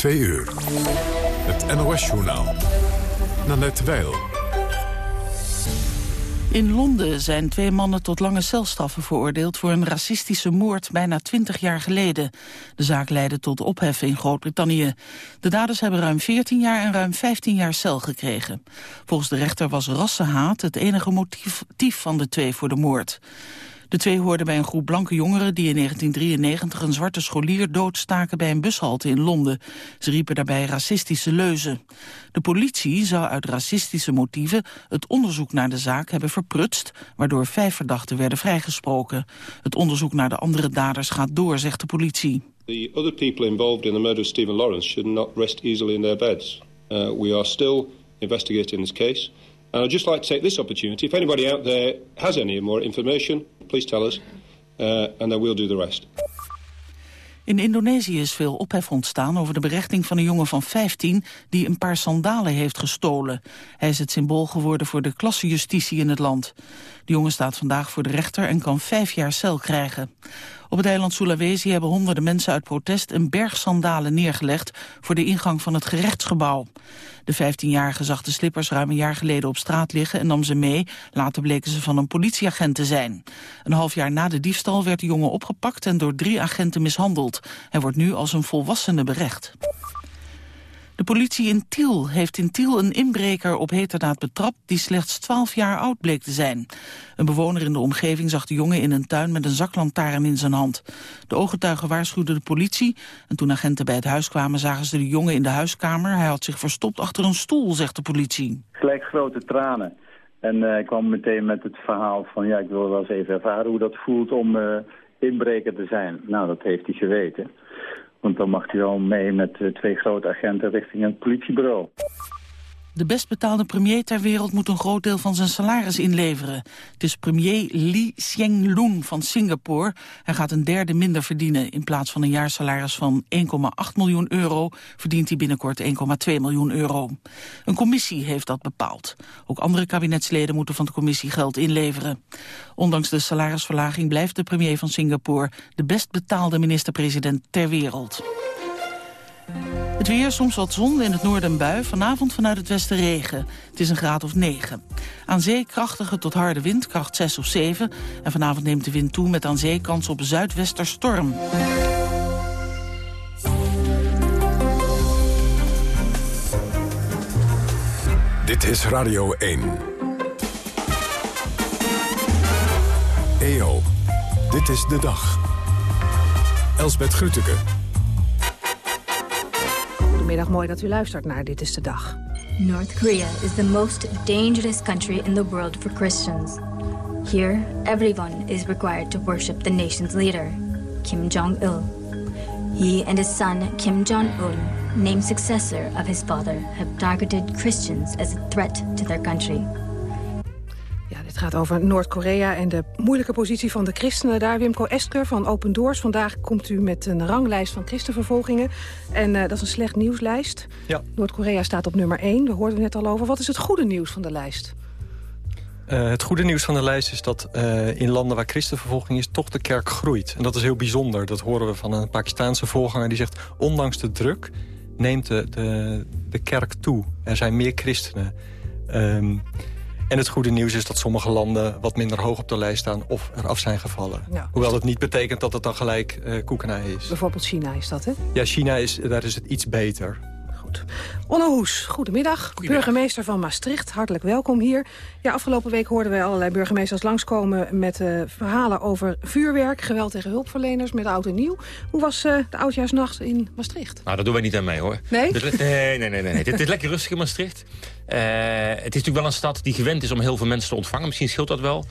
Twee uur. Het NOS-journaal. Nanette Weil. In Londen zijn twee mannen tot lange celstraffen veroordeeld... voor een racistische moord bijna twintig jaar geleden. De zaak leidde tot ophef in Groot-Brittannië. De daders hebben ruim 14 jaar en ruim 15 jaar cel gekregen. Volgens de rechter was rassenhaat het enige motief van de twee voor de moord. De twee hoorden bij een groep blanke jongeren die in 1993 een zwarte scholier doodstaken bij een bushalte in Londen. Ze riepen daarbij racistische leuzen. De politie zou uit racistische motieven het onderzoek naar de zaak hebben verprutst, waardoor vijf verdachten werden vrijgesproken. Het onderzoek naar de andere daders gaat door, zegt de politie. The other people involved in the murder of Stephen Lawrence should not rest easily in their beds. Uh, we are still investigating this case. And I'd just like to take this opportunity, if anybody out there has any more information, please tell us, uh, and then we'll do the rest. In Indonesië is veel ophef ontstaan over de berechting van een jongen van 15 die een paar sandalen heeft gestolen. Hij is het symbool geworden voor de klassenjustitie in het land. De jongen staat vandaag voor de rechter en kan vijf jaar cel krijgen. Op het eiland Sulawesi hebben honderden mensen uit protest een berg sandalen neergelegd voor de ingang van het gerechtsgebouw. De 15-jarige zag de slippers ruim een jaar geleden op straat liggen en nam ze mee. Later bleken ze van een politieagent te zijn. Een half jaar na de diefstal werd de jongen opgepakt en door drie agenten mishandeld. Hij wordt nu als een volwassene berecht. De politie in Tiel heeft in Tiel een inbreker op heterdaad betrapt... die slechts 12 jaar oud bleek te zijn. Een bewoner in de omgeving zag de jongen in een tuin... met een zaklantaarn in zijn hand. De ooggetuigen waarschuwden de politie... en toen agenten bij het huis kwamen zagen ze de jongen in de huiskamer. Hij had zich verstopt achter een stoel, zegt de politie. Gelijk grote tranen. En uh, ik kwam meteen met het verhaal van... ja, ik wil wel eens even ervaren hoe dat voelt om uh, inbreker te zijn. Nou, dat heeft hij geweten. Want dan mag hij wel mee met twee grote agenten richting een politiebureau. De best betaalde premier ter wereld moet een groot deel van zijn salaris inleveren. Het is premier Lee Hsien Loong van Singapore. Hij gaat een derde minder verdienen. In plaats van een jaarsalaris van 1,8 miljoen euro... verdient hij binnenkort 1,2 miljoen euro. Een commissie heeft dat bepaald. Ook andere kabinetsleden moeten van de commissie geld inleveren. Ondanks de salarisverlaging blijft de premier van Singapore... de best betaalde minister-president ter wereld. Het weer, soms wat zon, in het noorden bui. Vanavond vanuit het westen regen. Het is een graad of 9. Aan zee krachtige tot harde wind, kracht 6 of 7. En vanavond neemt de wind toe met aan zee kans op zuidwesterstorm. Dit is Radio 1. EO, dit is de dag. Elsbeth Grütke. Goedemiddag, mooi dat u luistert naar Dit is de Dag. North Korea is the most dangerous country in the world for Christians. Here, everyone is required to worship the nation's leader, Kim Jong-il. He and his son, Kim Jong-un, named successor of his father, have targeted Christians as a threat to their country. Het gaat over Noord-Korea en de moeilijke positie van de christenen daar. Wimco Esker van Open Doors. Vandaag komt u met een ranglijst van christenvervolgingen. En uh, dat is een slecht nieuwslijst. Ja. Noord-Korea staat op nummer 1. We hoorden het net al over. Wat is het goede nieuws van de lijst? Uh, het goede nieuws van de lijst is dat uh, in landen waar christenvervolging is... toch de kerk groeit. En dat is heel bijzonder. Dat horen we van een Pakistaanse voorganger die zegt... ondanks de druk neemt de, de, de kerk toe. Er zijn meer christenen. Um, en het goede nieuws is dat sommige landen wat minder hoog op de lijst staan... of eraf zijn gevallen. Ja. Hoewel het niet betekent dat het dan gelijk uh, koekenij is. Bijvoorbeeld China is dat, hè? Ja, China is, daar is het iets beter. Goed. Onno Hoes, goedemiddag. Burgemeester van Maastricht, hartelijk welkom hier. Ja, afgelopen week hoorden wij allerlei burgemeesters langskomen... met uh, verhalen over vuurwerk, geweld tegen hulpverleners met oud en nieuw. Hoe was uh, de oudjaarsnacht in Maastricht? Nou, daar doen wij niet aan mee, hoor. Nee? Nee, nee, nee. nee. Dit is lekker rustig in Maastricht. Uh, het is natuurlijk wel een stad die gewend is om heel veel mensen te ontvangen. Misschien scheelt dat wel.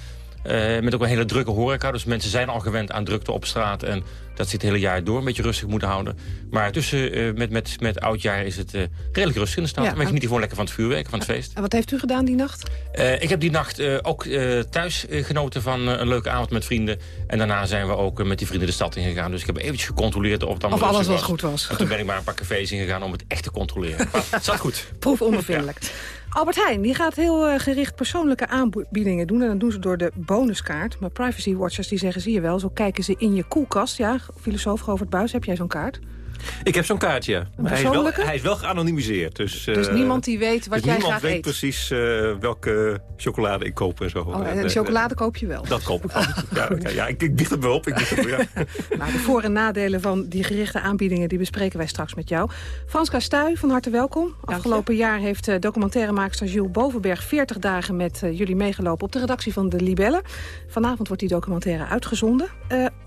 Uh, met ook een hele drukke horeca. Dus mensen zijn al gewend aan drukte op straat. En dat zit het hele jaar door een beetje rustig moeten houden. Maar tussen uh, met, met, met oudjaar is het uh, redelijk rustig in de stad. Ja, maar geniet gewoon lekker van het vuurwerk, van het feest. En wat heeft u gedaan die nacht? ik heb die nacht ook thuis genoten van een leuke avond met vrienden. En daarna zijn we ook met die vrienden de stad ingegaan. Dus ik heb eventjes gecontroleerd of, of alles was. goed was. En toen ben ik maar een paar cafés ingegaan om het echt te controleren. Maar het zat goed. Proef. Ja. Albert Heijn die gaat heel uh, gericht persoonlijke aanbiedingen doen. En dat doen ze door de bonuskaart. Maar privacy watchers die zeggen, zie je wel, zo kijken ze in je koelkast. Ja, filosoof Govert Buis, heb jij zo'n kaart? Ik heb zo'n kaartje, maar hij is, wel, hij is wel geanonimiseerd. Dus, dus uh, niemand die weet wat dus jij graag eet? niemand weet precies uh, welke chocolade ik koop en zo. Oh, en de chocolade koop je wel? Dat koop ik wel. ja, ja, ja, ik, ik dicht het wel op. Ik dicht het wel, ja. nou, de voor- en nadelen van die gerichte aanbiedingen... die bespreken wij straks met jou. Franska Stuy, van harte welkom. Afgelopen jaar heeft documentairemaakster Jules Bovenberg... 40 dagen met jullie meegelopen op de redactie van De Libelle. Vanavond wordt die documentaire uitgezonden.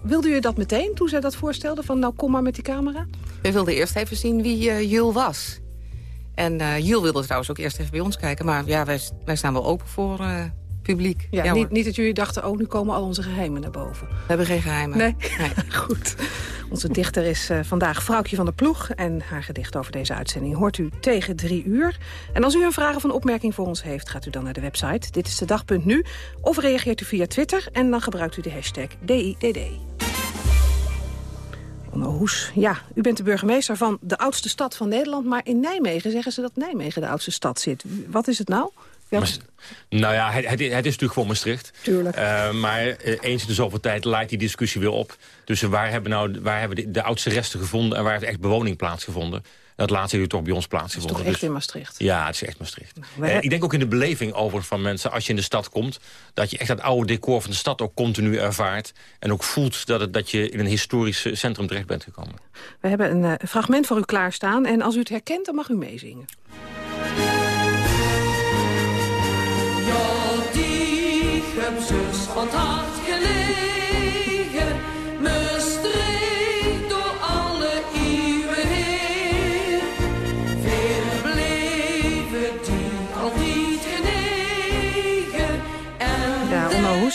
wilde u dat meteen toen zij dat voorstelde? Van nou, kom maar met die camera? We wilden eerst even zien wie uh, Jul was. En uh, Jul wilde trouwens ook eerst even bij ons kijken. Maar ja, wij, wij staan wel open voor uh, publiek. Ja, ja niet, niet, dat jullie dachten, oh, nu komen al onze geheimen naar boven. We hebben geen geheimen. Nee? nee. Goed. Onze dichter is uh, vandaag Vrouwtje van der Ploeg. En haar gedicht over deze uitzending hoort u tegen drie uur. En als u een vraag of een opmerking voor ons heeft... gaat u dan naar de website Dit is de dag.nu. Of reageert u via Twitter en dan gebruikt u de hashtag DIDD. Ja, u bent de burgemeester van de oudste stad van Nederland... maar in Nijmegen zeggen ze dat Nijmegen de oudste stad zit. Wat is het nou? Maar, nou ja, het, het, is natuurlijk gewoon Maastricht. Tuurlijk. Uh, maar uh, eens in de zoveel tijd laait die discussie weer op. Dus waar hebben, nou, waar hebben de, de oudste resten gevonden... en waar heeft echt bewoning plaatsgevonden? Dat laatste heeft toch bij ons plaatsgevonden. Dat is toch echt in Maastricht? Ja, het is echt Maastricht. Nou, uh, ik denk ook in de beleving over van mensen, als je in de stad komt... dat je echt dat oude decor van de stad ook continu ervaart... en ook voelt dat, het, dat je in een historisch centrum terecht bent gekomen. We hebben een fragment voor u klaarstaan. En als u het herkent, dan mag u meezingen.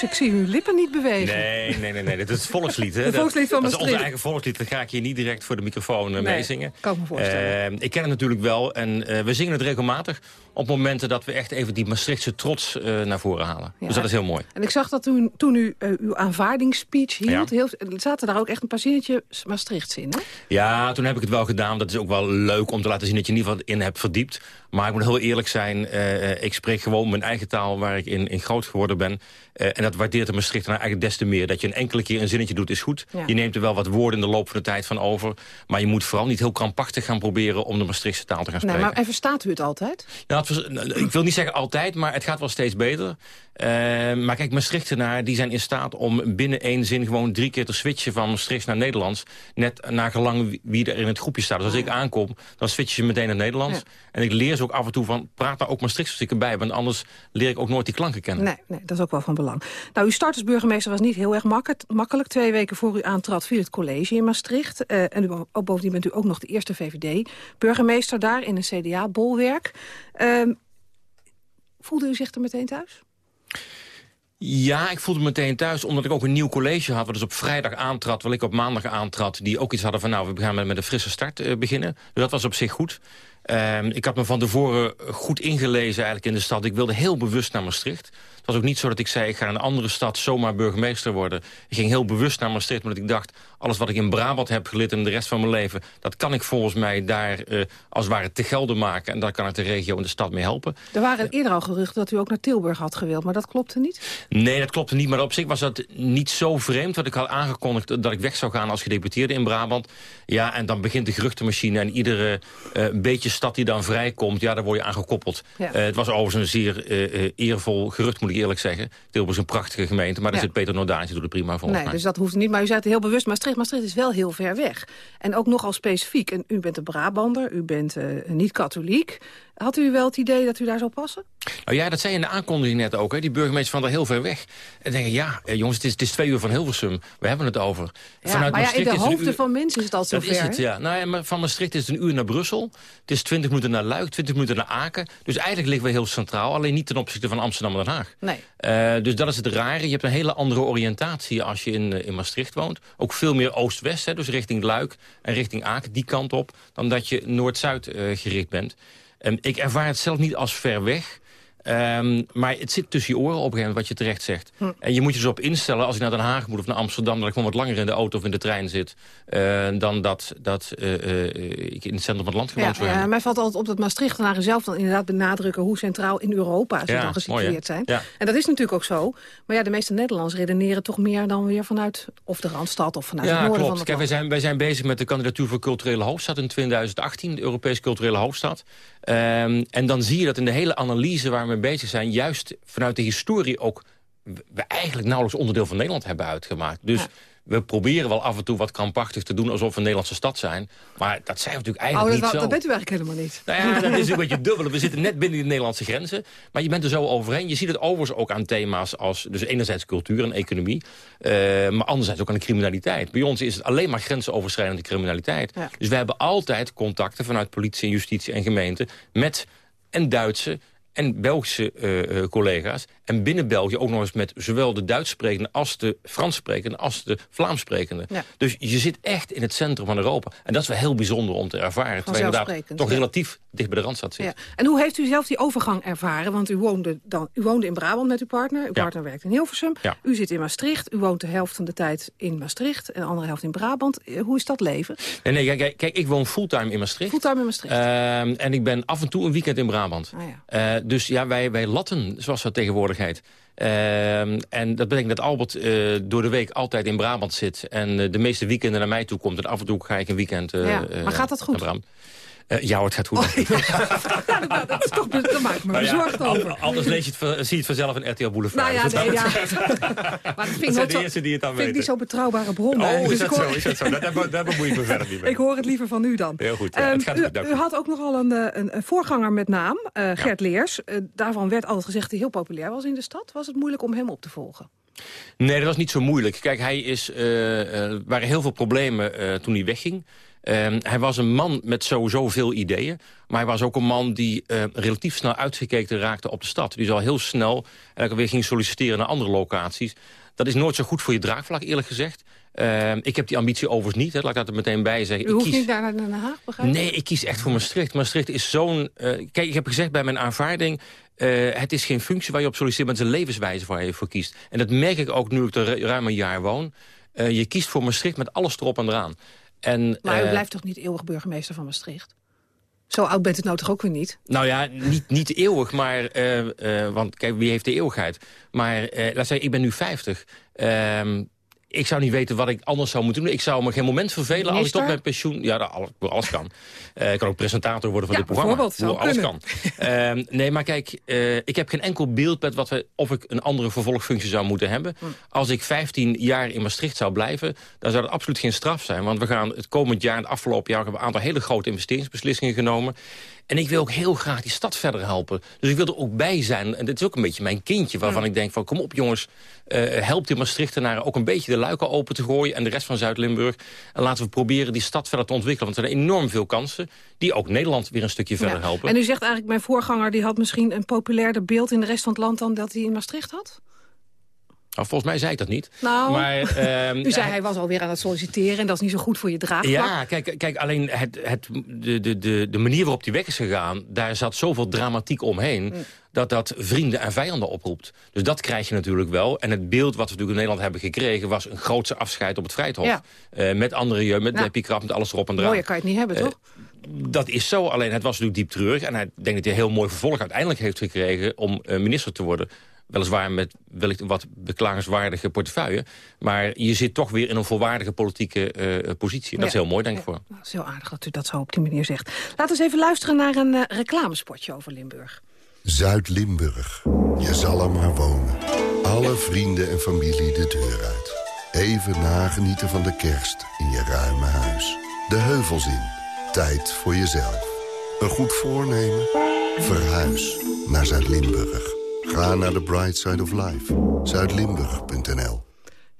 Ik zie uw lippen niet bewegen. Nee, nee, nee, nee. dat is het volkslied. Hè? Het volkslied van dat, dat is onze eigen volkslied. Dat ga ik je niet direct voor de microfoon uh, nee, meezingen. kan ik me voorstellen. Uh, ik ken het natuurlijk wel en uh, we zingen het regelmatig op momenten dat we echt even die Maastrichtse trots uh, naar voren halen. Ja. Dus dat is heel mooi. En ik zag dat toen, toen u uh, uw aanvaardingsspeech hield, ja. heel, zaten daar ook echt een paar zinnetjes Maastrichts in, hè? Ja, toen heb ik het wel gedaan. Dat is ook wel leuk om te laten zien dat je in ieder geval in hebt verdiept. Maar ik moet heel eerlijk zijn, uh, ik spreek gewoon mijn eigen taal waar ik in, in groot geworden ben. en dat waardeert de Maastrichter eigenlijk des te meer. Dat je een enkele keer een zinnetje doet is goed. Ja. Je neemt er wel wat woorden in de loop van de tijd van over. Maar je moet vooral niet heel krampachtig gaan proberen om de Maastrichtse taal te gaan spreken. Nee, maar en verstaat u het altijd? Ja, ik wil niet zeggen altijd, maar het gaat wel steeds beter. Uh, maar kijk, Maastrichtenaar die zijn in staat om binnen één zin... gewoon drie keer te switchen van Maastrichts naar Nederlands. Net naar gelang wie er in het groepje staat. Dus als ik aankom, dan switch je meteen naar Nederlands. Ja. En ik leer ze ook af en toe van, praat daar ook Maastrichts erbij. Want anders leer ik ook nooit die klanken kennen. Nee, nee, dat is ook wel van belang. Nou, uw start als burgemeester was niet heel erg makkelijk. Twee weken voor u aantrad viel het college in Maastricht. Uh, en u, ook bovendien bent u ook nog de eerste VVD-burgemeester daar... in een CDA-bolwerk. Uh, Voelde u zich er meteen thuis? Ja, ik voelde me meteen thuis, omdat ik ook een nieuw college had... wat dus op vrijdag aantrad, wat ik op maandag aantrad... die ook iets hadden van, nou, we gaan met, een frisse start uh, beginnen. Dus dat was op zich goed. Uh, ik had me van tevoren goed ingelezen eigenlijk in de stad. Ik wilde heel bewust naar Maastricht. Het was ook niet zo dat ik zei, ik ga in een andere stad zomaar burgemeester worden. Ik ging heel bewust naar Maastricht, omdat ik dacht... alles wat ik in Brabant heb geleerd in de rest van mijn leven... dat kan ik volgens mij daar uh, als het ware te gelden maken. En daar kan ik de regio en de stad mee helpen. Er waren eerder al geruchten dat u ook naar Tilburg had gewild, maar dat klopte niet? Nee, dat klopte niet, maar op zich was dat niet zo vreemd... want ik had aangekondigd dat ik weg zou gaan als gedeputeerde in Brabant. Ja, en dan begint de geruchtenmachine en iedere uh, beetje stad die dan vrijkomt... ja, daar word je aan gekoppeld. Ja. Uh, het was overigens een zeer eervol gerucht, moet ik eerlijk zeggen. Tilburg is een prachtige gemeente, maar daar ja. zit Peter Nodaantje doet het prima volgens nee, mij. Dus dat hoeft niet, maar u zei het heel bewust. Maastricht, Maastricht is wel heel ver weg. En ook nogal specifiek. En u bent een Brabander, u bent niet katholiek. Had u wel het idee dat u daar zou passen? Nou ja, dat zei je in de aankondiging net ook. Hè. Die burgemeester van daar heel ver weg. En denken, ja, eh, jongens, het is, het is twee uur van Hilversum. We hebben het over. Ja, Vanuit maar ja, in de hoofden uur... van mensen is het al zo ver. Is het, ja. Nou, ja, maar van Maastricht is het een uur naar Brussel. Het is twintig minuten naar Luik, twintig minuten naar Aken. Dus eigenlijk liggen we heel centraal. Alleen niet ten opzichte van Amsterdam en Den Haag. Nee. Uh, dus dat is het rare. Je hebt een hele andere oriëntatie als je in, in Maastricht woont. Ook veel meer oost-west, dus richting Luik en richting Aken, die kant op. Dan dat je noord-zuid uh, gericht bent. Um, ik ervaar het zelf niet als ver weg. Ehm, maar het zit tussen je oren op een gegeven moment, wat je terecht zegt. Hm. En je moet je dus op instellen, als ik naar Den Haag moet of naar Amsterdam... dat ik gewoon wat langer in de auto of in de trein zit... eh, dan dat, dat eh, eh, ik in het centrum van het land Ja, gewoond zou ja, hebben. mij valt altijd op dat Maastrichtenaren zelf dan inderdaad benadrukken... hoe centraal in Europa ze Ja, dan gesitueerd mooi, zijn. Ja. En dat is natuurlijk ook zo. Maar ja, de meeste Nederlanders redeneren toch meer dan weer vanuit... of de Randstad of vanuit het Ja, noorden klopt. van het Kijk, wij zijn, wij zijn bezig met de kandidatuur voor culturele hoofdstad in 2018. De Europese culturele hoofdstad. Ehm, en dan zie je dat in de hele analyse waar we mee bezig zijn... juist vanuit de historie ook... we eigenlijk nauwelijks onderdeel van Nederland hebben uitgemaakt. Dus we proberen wel af en toe wat krampachtig te doen... alsof we een Nederlandse stad zijn. Maar dat zijn we natuurlijk Oh, eigenlijk dat, niet zo. dat bent u eigenlijk helemaal niet. Nou ja, dat is een beetje dubbel. We zitten net binnen de Nederlandse grenzen. Maar je bent er zo overheen. Je ziet het overigens ook aan thema's als... dus enerzijds cultuur en economie. eh, maar anderzijds ook aan de criminaliteit. Bij ons is het alleen maar grensoverschrijdende criminaliteit. Ja. Dus we hebben altijd contacten vanuit politie en justitie en gemeente... met en Duitse en Belgische eh, eh, collega's. En binnen België ook nog eens met zowel de Duits sprekende... als de Frans sprekende, als de Vlaams sprekende. Ja. Dus je zit echt in het centrum van Europa. En dat is wel heel bijzonder om te ervaren. Terwijl je toch relatief dicht bij de Randstad zit. Ja. En hoe heeft u zelf die overgang ervaren? Want u woonde, dan, u woonde in Brabant met uw partner. Uw Ja. partner werkt in Hilversum. Ja. U zit in Maastricht. U woont de helft van de tijd in Maastricht. En de andere helft in Brabant. Eh, Hoe is dat leven? Nee, nee kijk, kijk, ik woon fulltime in Maastricht. Fulltime in Maastricht. Ehm, en ik ben af en toe een weekend in Brabant. Ah, ja. Eh, dus ja, wij, wij latten, zoals dat tegenwoordig Ehm, en dat betekent dat Albert eh, door de week altijd in Brabant zit. En eh, de meeste weekenden naar mij toe komt. En af en toe ga ik een weekend eh, Ja, maar gaat dat goed? naar Brabant. Eh, ja, het gaat goed. Ja, dat, dat is toch, daar maak ik me Nou ja, bezorgd an- over. Anders lees je het, zie je het vanzelf in RTL Boulevard. Nou ja, nee, dat ja. Maar dat vind ik, Dat zijn zo, die het dan vind ik niet zo betrouwbare bronnen. Oh, is Dus dat ik hoor- zo? Is dat zo? Daar, daar, bemoei ik me verder niet mee. Ik hoor het liever van u dan. Heel goed, ja, Ehm, gaat u, goed, had ook nogal een, eh, een, een voorganger met naam, eh, Gert Leers. Daarvan werd altijd gezegd dat hij heel populair was in de stad. Was het moeilijk om hem op te volgen? Nee, dat was niet zo moeilijk. Kijk, hij is, er waren heel veel problemen toen hij wegging. Ehm, hij was een man met sowieso veel ideeën. Maar hij was ook een man die eh, relatief snel uitgekeken raakte op de stad. Die al heel snel en weer ging solliciteren naar andere locaties. Dat is nooit zo goed voor je draagvlak, eerlijk gezegd. Ehm, ik heb die ambitie overigens niet, hè, laat ik dat er meteen bij zeggen. U ik hoeft kies... niet naar, naar Den Haag, begrijp ik? Nee, ik kies echt voor Maastricht. Maastricht is zo'n... eh, kijk, ik heb gezegd bij mijn aanvaarding... eh, het is geen functie waar je op solliciteert, maar het is een levenswijze waar je voor kiest. En dat merk ik ook nu ik er ru- ruim een jaar woon. Je kiest voor Maastricht met alles erop en eraan. En, Maar u eh, blijft toch niet eeuwig burgemeester van Maastricht? Zo oud bent u nou toch ook weer niet? Nou ja, niet, niet eeuwig, maar... eh, eh, want kijk, wie heeft de eeuwigheid? Maar laat zeggen, ik ben nu 50. Ik zou niet weten wat ik anders zou moeten doen. Ik zou me geen moment vervelen als ik tot mijn pensioen... Ja, dat alles, kan. Eh, ik kan ook presentator worden van Ja, dit programma. bijvoorbeeld, alles kan. Ehm, nee, maar kijk, eh, ik heb geen enkel beeld met wat we, of ik een andere vervolgfunctie zou moeten hebben. Hm. Als ik 15 jaar in Maastricht zou blijven, dan zou dat absoluut geen straf zijn. Want we gaan het komend jaar, het afgelopen jaar, hebben we een aantal hele grote investeringsbeslissingen genomen. En ik wil ook heel graag die stad verder helpen. Dus ik wil er ook bij zijn. En dit is ook een beetje mijn kindje, waarvan ik denk van... kom op jongens, eh help de Maastrichtenaren ook een beetje de luiken open te gooien... en de rest van Zuid-Limburg. En laten we proberen die stad verder te ontwikkelen. Want er zijn enorm veel kansen die ook Nederland weer een stukje verder Ja. helpen. En u zegt eigenlijk, mijn voorganger die had misschien een populairder beeld in de rest van het land dan dat hij in Maastricht had? Nou, volgens mij zei ik dat niet. Nou, maar, ehm, u zei hij was alweer aan het solliciteren en dat is niet zo goed voor je draagvlak. Ja, kijk, kijk alleen het, het, de, de, de, manier waarop die weg is gegaan... daar zat zoveel dramatiek omheen... Mm. dat dat vrienden en vijanden oproept. Dus dat krijg je natuurlijk wel. En het beeld wat we natuurlijk in Nederland hebben gekregen... was een grootse afscheid op het Vrijthof. Ja. Eh, met andere jeugd, met Leppie Krap, met alles erop en eraan. Mooier kan je het niet hebben, Eh, toch? Dat is zo, alleen het was natuurlijk diep treurig. En hij denkt dat hij een heel mooi vervolg uiteindelijk heeft gekregen... om eh, minister te worden. Weliswaar met wellicht een wat beklagenswaardige portefeuille. Maar je zit toch weer in een volwaardige politieke eh, positie. En dat is heel mooi, denk ik, voor dat is heel aardig dat u dat zo op die manier zegt. Laten we eens even luisteren naar een eh, reclamespotje over Limburg. Zuid-Limburg. Je zal er maar wonen. Alle vrienden en familie de deur uit. Even nagenieten van de kerst in je ruime huis. De heuvels in. Tijd voor jezelf. Een goed voornemen? Verhuis naar Zuid-Limburg. Ga naar de Bright Side of Life. Zuidlimburg.nl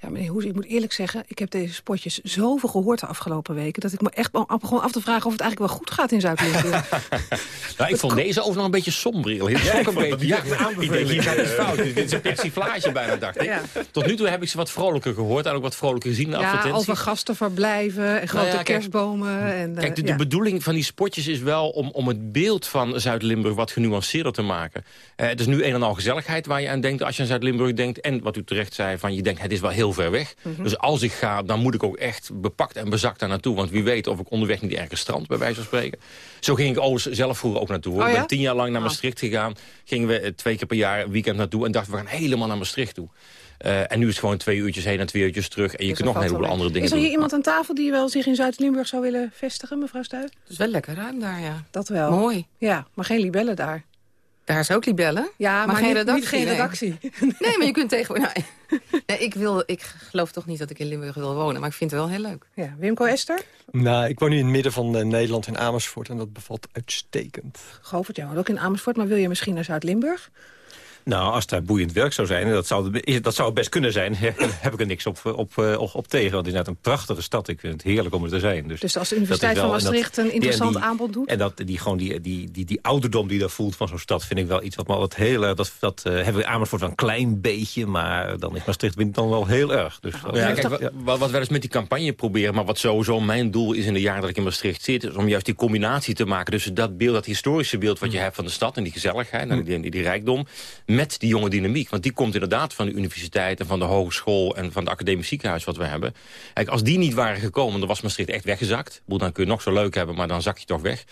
Ja, meneer Hoes, ik moet eerlijk zeggen... ik heb deze spotjes zoveel gehoord de afgelopen weken... dat ik me echt begon af te vragen of het eigenlijk wel goed gaat in Zuid-Limburg. nou, ik vond deze ook nog een beetje somber. Het ja, een beetje, ja, ik denk, hier gaat iets fout. Dit is een persiflage bijna, dacht ik. Tot nu toe heb ik ze wat vrolijker gehoord... en ook wat vrolijker gezien de ja, over gastenverblijven en grote nou kerstbomen. En, kijk, de, de bedoeling van die spotjes is wel om, om het beeld van Zuid-Limburg... wat genuanceerder te maken. Uh, het is nu een en al gezelligheid waar je aan denkt als je aan Zuid-Limburg denkt. En wat u terecht zei, van je denkt het is wel heel ver weg. Mhm. Dus als ik ga, dan moet ik ook echt bepakt en bezakt daar naartoe. Want wie weet of ik onderweg niet ergens strand, bij wijze van spreken. Zo ging ik overigens zelf vroeger ook naartoe. Oh, Ik ben tien jaar lang naar ah. Maastricht gegaan. Gingen we twee keer per jaar een weekend naartoe. En dachten we gaan helemaal naar Maastricht toe. Uh, en nu is het gewoon twee uurtjes heen en twee uurtjes terug. En je kunt nog een heleboel andere dingen doen. Is er hier iemand aan tafel die wel zich in Zuid-Limburg zou willen vestigen, mevrouw Stuy? Het is wel lekker ruim daar, ja. Dat wel. Mooi. Ja, maar geen libellen daar. Daar is ook libellen. Ja, maar, geen redactie. Niet geen redactie. Nee. maar je kunt tegenwoordig... Nou, nee, ik, wil, ik geloof toch niet dat ik in Limburg wil wonen, maar ik vind het wel heel leuk. Ja, Wimco Esther? Nou, ik woon nu in het midden van uh, Nederland in Amersfoort en dat bevalt uitstekend. Govert, jij woont ook in Amersfoort, maar wil je misschien naar Zuid-Limburg? Nou, als daar boeiend werk zou zijn, dat zou, dat zou best kunnen zijn... heb ik er niks op, op, eh, op, op tegen. Want het is net een prachtige stad. Ik vind het heerlijk om er te zijn. Dus, dus als de Universiteit van Maastricht een interessant aanbod doet? En dat, die, gewoon die, die, die, die ouderdom die daar voelt van zo'n stad... vind ik wel iets wat, wat heel erg... Dat, dat uh, hebben we Amersfoort wel een klein beetje... maar dan is Maastricht wint dan wel heel erg. Dus ja, kijk, wat, wat wij dus met die campagne proberen... maar wat sowieso mijn doel is in de jaren dat ik in Maastricht zit... is om juist die combinatie te maken tussen dat beeld... dat historische beeld wat je mm. hebt van de stad... en die gezelligheid en die, die, die rijkdom... met die jonge dynamiek want die komt inderdaad van de universiteit en van de hogeschool... en van het academisch ziekenhuis wat we hebben. Kijk, als die niet waren gekomen, dan was Maastricht echt weggezakt. Dan kun je nog zo leuk hebben, maar dan zak je toch weg.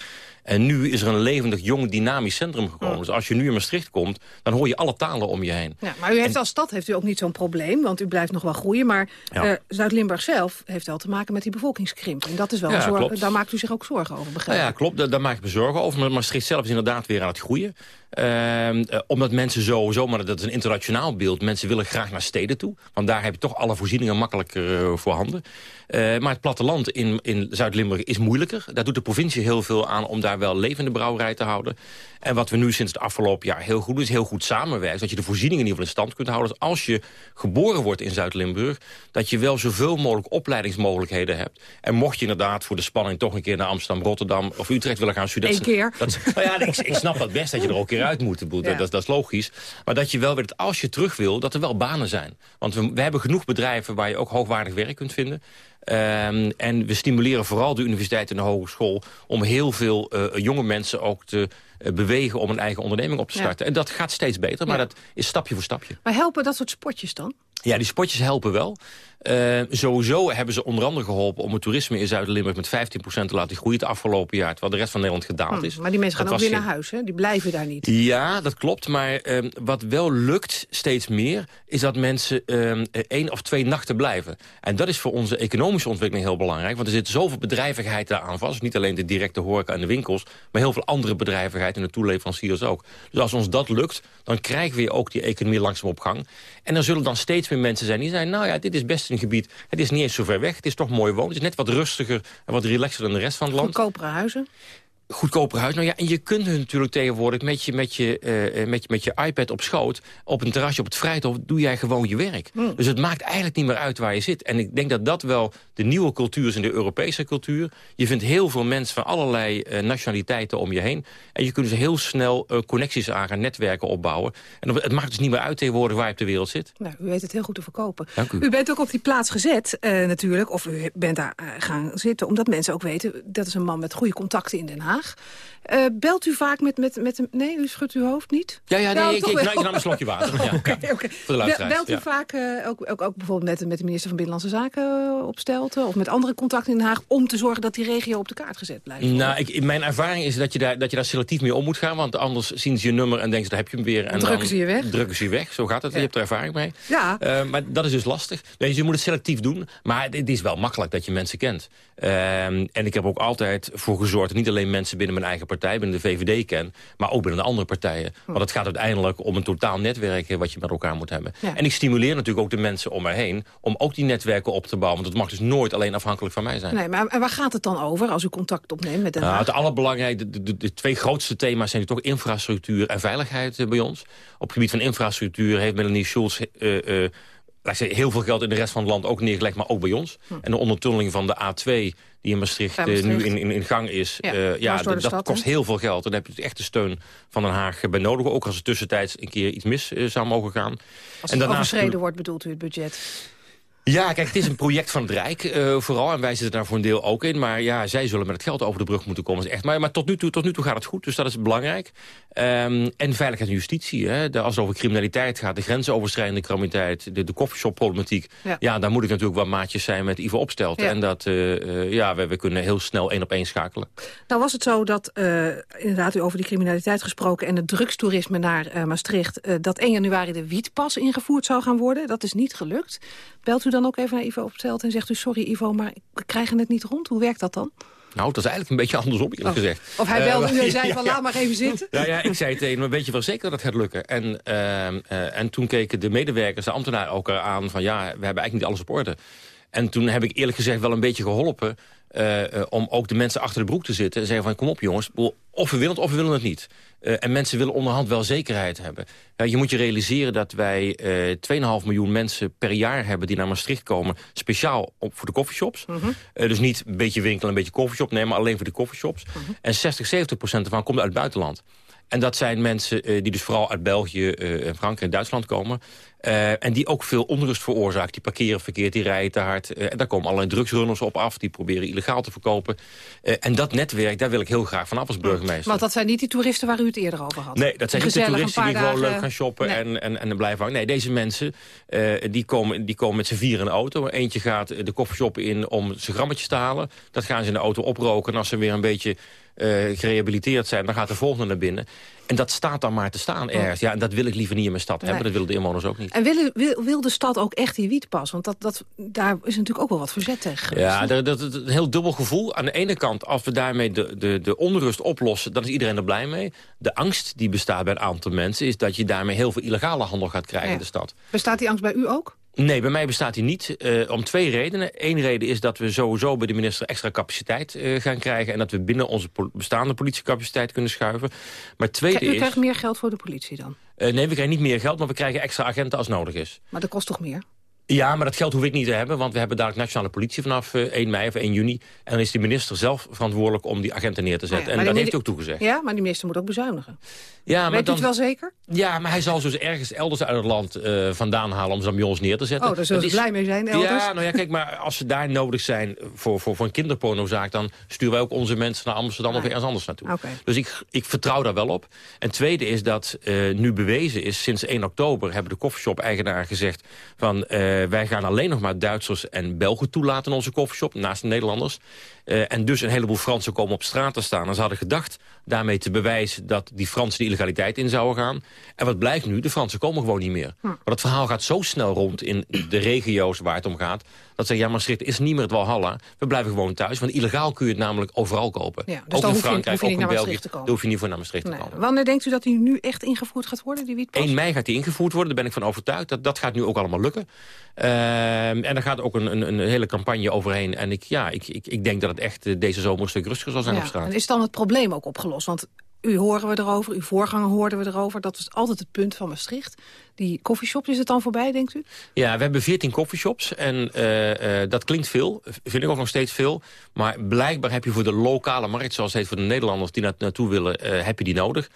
En nu is er een levendig, jong, dynamisch centrum gekomen. Dus als je nu in Maastricht komt, dan hoor je alle talen om je heen. Ja, maar u heeft als stad heeft u ook niet zo'n probleem, want u blijft nog wel groeien. Maar eh, Zuid-Limburg zelf heeft wel te maken met die bevolkingskrimp. En dat is wel een zorg, daar maakt u zich ook zorgen over, begrijp Ja, klopt, daar, daar maak ik me zorgen over. Maar Maastricht zelf is inderdaad weer aan het groeien. Ehm, eh, omdat mensen sowieso, maar dat is een internationaal beeld... mensen willen graag naar steden toe. Want daar heb je toch alle voorzieningen makkelijker uh, voorhanden. Uh, maar het platteland in, in Zuid-Limburg is moeilijker. Daar doet de provincie heel veel aan om daar wel levende brouwerij te houden. En wat we nu sinds het afgelopen jaar heel goed doen... is heel goed samenwerken. Dat je de voorzieningen in ieder geval in stand kunt houden. Dat als je geboren wordt in Zuid-Limburg... dat je wel zoveel mogelijk opleidingsmogelijkheden hebt. En mocht je inderdaad voor de spanning toch een keer naar Amsterdam, Rotterdam... of Utrecht willen gaan studeren... Eén keer. Dat, nou ja, ik, ik, snap dat best dat je er ook een keer uit moet. Dat, dat, dat, is logisch. Maar dat je wel weet als je terug wil, dat er wel banen zijn. Want we, we hebben genoeg bedrijven waar je ook hoogwaardig werk kunt vinden. Um, en we stimuleren vooral de universiteit en de hogeschool... om heel veel uh, jonge mensen ook te uh, bewegen om een eigen onderneming op te starten. En dat gaat steeds beter, maar dat is stapje voor stapje. Maar helpen dat soort spotjes dan? Ja, die spotjes helpen wel. Uh, sowieso hebben ze onder andere geholpen om het toerisme in Zuid-Limburg met 15% te laten groeien het afgelopen jaar. Terwijl de rest van Nederland gedaald hm, is. maar die mensen gaan ook weer naar huis, hè? Die blijven daar niet. Ja, dat klopt. Maar uh, wat wel lukt steeds meer, is dat mensen uh, één of twee nachten blijven. En dat is voor onze economische ontwikkeling heel belangrijk. Want er zit zoveel bedrijvigheid daaraan vast. Niet alleen de directe horeca en de winkels, maar heel veel andere bedrijvigheid en de toeleveranciers ook. Dus als ons dat lukt, dan krijgen we ook die economie langzaam op gang. En er zullen dan steeds mensen zijn die zeggen, nou ja, dit is best een gebied. Het is niet eens zo ver weg. Het is toch mooi wonen. Het is net wat rustiger en wat relaxer dan de rest van het land. Goedkopere huizen? Goedkoper huis. Nou ja, en je kunt natuurlijk tegenwoordig met je, met, je, uh, met, je, met je iPad op schoot... op een terrasje op het Vrijthof, doe jij gewoon je werk. Hmm. Dus het maakt eigenlijk niet meer uit waar je zit. En ik denk dat dat wel de nieuwe cultuur is in de Europese cultuur. Je vindt heel veel mensen van allerlei uh, nationaliteiten om je heen. En je kunt dus heel snel uh, connecties aangaan, netwerken opbouwen. En het maakt dus niet meer uit tegenwoordig waar je op de wereld zit. Nou, u weet het heel goed te verkopen. Dank u. u bent ook op die plaats gezet natuurlijk, of u bent daar gaan zitten... omdat mensen ook weten, dat is een man met goede contacten in Den Haag... Uh, belt u vaak met, met, met een... Nee, u schudt uw hoofd niet? Ja, ja nee, nou, ik, ik, ik, nam een slokje water. ja, okay, okay. Voor de Belt u vaak uh, ook, ook, ook, bijvoorbeeld met, met de minister van Binnenlandse Zaken uh, op Stelten... of met andere contacten in Den Haag... om te zorgen dat die regio op de kaart gezet blijft? Nou, ik, mijn ervaring is dat je, daar, dat je daar selectief mee om moet gaan... want anders zien ze je nummer en denken ze, daar heb je hem weer. En drukken ze je weg. Drukken ze je weg, zo gaat het. Ja. Je hebt er ervaring mee. Ja. maar dat is dus lastig. Dus je moet het selectief doen, maar het is wel makkelijk dat je mensen kent. Ehm, en ik heb ook altijd voor gezorgd... niet alleen mensen binnen mijn eigen partij, binnen de VVD ken... maar ook binnen de andere partijen. Hm. Want het gaat uiteindelijk om een totaal netwerk... wat je met elkaar moet hebben. En ik stimuleer natuurlijk ook de mensen om mij heen... om ook die netwerken op te bouwen. Want het mag dus nooit alleen afhankelijk van mij zijn. Nee, maar en waar gaat het dan over als u contact opneemt met Den nou, Het allerbelangrijkste, de, de, de, twee grootste thema's zijn toch infrastructuur en veiligheid eh, bij ons. Op het gebied van infrastructuur heeft Melanie Schulz... Uh, uh, heel veel geld in de rest van het land ook neergelegd, maar ook bij ons. En de ondertunneling van de A2, die in Maastricht, eh, Maastricht. nu in, in, in gang is. Ja, eh, ja, dat stad, kost heel veel geld. Dan heb je echt de steun van Den Haag bij nodig. Ook als er tussentijds een keer iets mis eh, zou mogen gaan. Als het overschreden wordt, bedoelt u het budget? Ja, kijk, het is een project van het Rijk eh, vooral. En wij zitten daar voor een deel ook in. Maar ja, zij zullen met het geld over de brug moeten komen. Is echt, maar maar tot, nu toe, tot nu toe gaat het goed, dus dat is belangrijk. Ehm, en veiligheid en justitie. Hè. De, als het over criminaliteit gaat, de grensoverschrijdende criminaliteit... de, de coffeeshop-problematiek. Ja. Ja. daar moet ik natuurlijk wel maatjes zijn met Ivo Opstelt. Ja. En dat, eh, eh, ja, we, we kunnen heel snel één op één schakelen. Nou was het zo dat, inderdaad u over die criminaliteit gesproken... en het drugstoerisme naar Maastricht... dat 1 januari de wietpas ingevoerd zou gaan worden. Dat is niet gelukt. Belt u dan ook even naar Ivo Opstelt en zegt u... sorry Ivo, maar we krijgen het niet rond. Hoe werkt dat dan? Nou, dat is eigenlijk een beetje andersom, eerlijk Oh. gezegd. Of hij belde u en zei van ja. laat maar even zitten. Ja, ja, ik zei tegen hem, weet je wel zeker dat het gaat lukken? En, ehm, eh, en toen keken de medewerkers, de ambtenaren elkaar aan van... ja, we hebben eigenlijk niet alles op orde. En toen heb ik eerlijk gezegd wel een beetje geholpen... eh, eh, om ook de mensen achter de broek te zitten en zeggen van... kom op jongens, of we willen het of we willen het niet. Eh, en mensen willen onderhand wel zekerheid hebben. Ja, je moet je realiseren dat wij eh 2,5 miljoen mensen per jaar hebben... die naar Maastricht komen, speciaal op, voor de coffeeshops. Eh, dus niet een beetje winkel, een beetje coffeeshop, nee, maar alleen voor de coffeeshops. En 60, 70 procent ervan komt uit het buitenland. En dat zijn mensen eh, die dus vooral uit België, eh, en Frankrijk en Duitsland komen. Eh, en die ook veel onrust veroorzaken. Die parkeren verkeerd, die rijden te hard. En daar komen allerlei drugsrunners op af. Die proberen illegaal te verkopen. En dat netwerk, daar wil ik heel graag vanaf als burgemeester. Want dat zijn niet die toeristen waar u het eerder over had. Nee, dat zijn niet de toeristen die gewoon leuk gaan shoppen Nee. en, en, en blijven hangen. Nee, deze mensen die komen, die komen met z'n vier in de auto. Eentje gaat de koffieshop in om zijn grammetjes te halen. Dat gaan ze in de auto oproken. En als ze weer een beetje eh, gerehabiliteerd zijn, dan gaat de volgende naar binnen. En dat staat dan maar te staan ergens. Ja, en dat wil ik liever niet in mijn stad hebben. Nee. Dat willen de inwoners ook niet. En wil, wil, wil de stad ook echt die wietpas? Want dat, dat, daar is natuurlijk ook wel wat verzet tegen. Ja, dat, dat, dat- een heel dubbel gevoel. Aan de ene kant, als we daarmee de, de, de onrust oplossen... dan is iedereen er blij mee. De angst die bestaat bij een aantal mensen... is dat je daarmee heel veel illegale handel gaat krijgen Ja. in de stad. Bestaat die angst bij u ook? Nee, bij mij bestaat die niet. eh, om twee redenen. Eén reden is dat we sowieso bij de minister extra capaciteit eh, gaan krijgen... en dat we binnen onze po- bestaande politiecapaciteit kunnen schuiven. Maar tweede u is... krijgt meer geld voor de politie dan? eh, nee, we krijgen niet meer geld, maar we krijgen extra agenten als nodig is. Maar dat kost toch meer? Ja, maar dat geld hoef ik niet te hebben, want we hebben dadelijk nationale politie vanaf eh, 1 mei of 1 juni. En dan is de minister zelf verantwoordelijk om die agenten neer te zetten. Ja, maar en dat heeft hij ook toegezegd. Ja, maar die minister moet ook bezuinigen. Ja, maar Weet u dan, het wel zeker? Ja, maar hij zal ze dus ergens elders uit het land eh, vandaan halen om ze bij ons neer te zetten. Oh, daar zullen ze is- blij mee zijn, elders. Ja, nou ja, kijk, maar als ze daar nodig zijn voor, voor, voor een kinderpornozaak... dan sturen wij ook onze mensen naar Amsterdam of Ah, ergens anders naartoe. Dus ik, ik vertrouw daar wel op. En tweede is dat eh, nu bewezen is, sinds 1 oktober... hebben de koffieshop-eigenaren gezegd... van eh, wij gaan alleen nog maar Duitsers en Belgen toelaten in onze koffieshop... naast de Nederlanders. Eh, en dus een heleboel Fransen komen op straat te staan. En ze hadden gedacht daarmee te bewijzen... dat die Fransen de illegaliteit in zouden gaan. En wat blijkt nu? De Fransen komen gewoon niet meer. Hm. Maar dat verhaal gaat zo snel rond in de regio's waar het om gaat... dat ze zeggen, ja, Maastricht is niet meer het Walhalla. We blijven gewoon thuis, want illegaal kun je het namelijk overal kopen. Ja, dus ook in Frankrijk, je ook in België. Daar hoef je niet voor naar Maastricht te komen. Wanneer denkt u dat die nu echt ingevoerd gaat worden, die wietpas? 1 mei gaat die ingevoerd worden, daar ben ik van overtuigd. Dat, dat gaat nu ook allemaal lukken. Ehm, en daar gaat ook een, een, een hele campagne overheen. En ik, ja, ik, ik, ik denk dat het echt eh, deze zomer een stuk rustiger zal zijn Ja, op straat. En is dan het probleem ook opgelost? Want u horen we erover, uw voorganger hoorden we erover. Dat was altijd het punt van Maastricht. Die koffieshop, is het dan voorbij, denkt u? Ja, we hebben 14 coffeeshops en eh, eh, dat klinkt veel. Vind ik ook nog steeds veel. Maar blijkbaar heb je voor de lokale markt, zoals het heet voor de Nederlanders die naar, naartoe willen, heb je die nodig.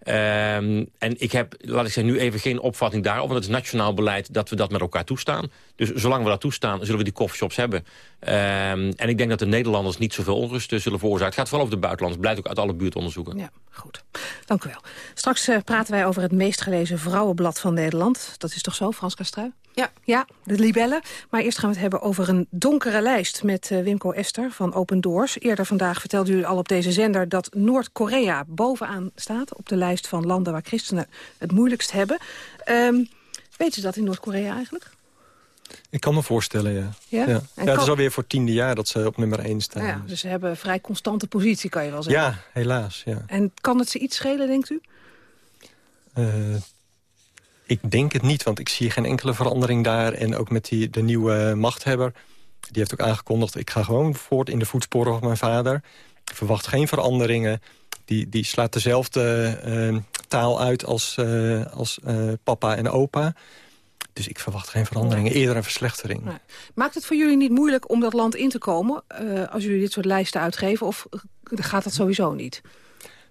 Ehm, en ik heb, laat ik zeggen, nu even geen opvatting daarover. Want het is nationaal beleid dat we dat met elkaar toestaan. Dus zolang we dat toestaan, zullen we die coffeeshops hebben. Ehm, en ik denk dat de Nederlanders niet zoveel onrust eh, zullen veroorzaken. Het gaat vooral over de buitenlanders. Blijkt ook uit alle buurtonderzoeken. Ja, goed. Dank u wel. Straks eh, praten wij over het meest gelezen vrouwenblad van Nederland. Dat is toch zo, Frans Kastrui? Ja. Ja, de libellen. Maar eerst gaan we het hebben over een donkere lijst met eh, Wimco Ester van Open Doors. Eerder vandaag vertelde u al op deze zender dat Noord-Korea bovenaan staat... op de lijst van landen waar christenen het moeilijkst hebben. Ehm weet ze dat in Noord-Korea eigenlijk? Ik kan me voorstellen, ja. Ja? ja. Het kan- is alweer voor het tiende jaar dat ze op nummer 1 staan. Nou ja, dus ze hebben een vrij constante positie, kan je wel zeggen. Ja, helaas, ja. En kan het ze iets schelen, denkt u? Eh, ik denk het niet, want ik zie geen enkele verandering daar. En ook met die, de nieuwe machthebber. Die heeft ook aangekondigd, ik ga gewoon voort in de voetsporen van mijn vader. Ik verwacht geen veranderingen. Die, die slaat dezelfde eh, taal uit als, eh, als eh, papa en opa. Dus ik verwacht geen veranderingen, eerder een verslechtering. Nee. Maakt het voor jullie niet moeilijk om dat land in te komen... Als jullie dit soort lijsten uitgeven, of gaat dat sowieso niet?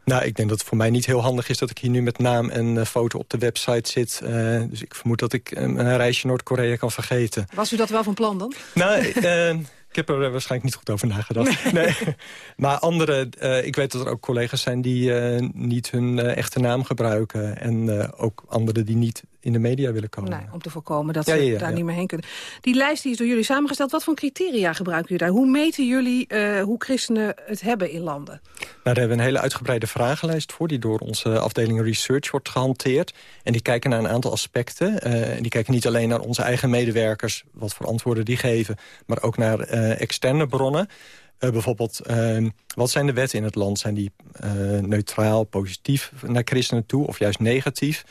Nou, ik denk dat het voor mij niet heel handig is dat ik hier nu met naam en uh, foto op de website zit. Uh, dus ik vermoed dat ik een reisje Noord-Korea kan vergeten. Was u dat wel van plan dan? Nou, ik heb er waarschijnlijk niet goed over nagedacht. Nee. nee. Maar andere, ik weet dat er ook collega's zijn die niet hun echte naam gebruiken. En ook anderen die niet in de media willen komen. Nee, om te voorkomen dat ja, ze ja, ja, daar niet meer heen kunnen. Die lijst die is door jullie samengesteld. Wat voor criteria gebruiken jullie daar? Hoe meten jullie hoe christenen het hebben in landen? Nou, daar hebben we een hele uitgebreide vragenlijst voor... die door onze afdeling Research wordt gehanteerd. En die kijken naar een aantal aspecten. en die kijken niet alleen naar onze eigen medewerkers... wat voor antwoorden die geven, maar ook naar externe bronnen. Uh, bijvoorbeeld, uh, wat zijn de wetten in het land? Zijn die uh, neutraal, positief naar christenen toe of juist negatief?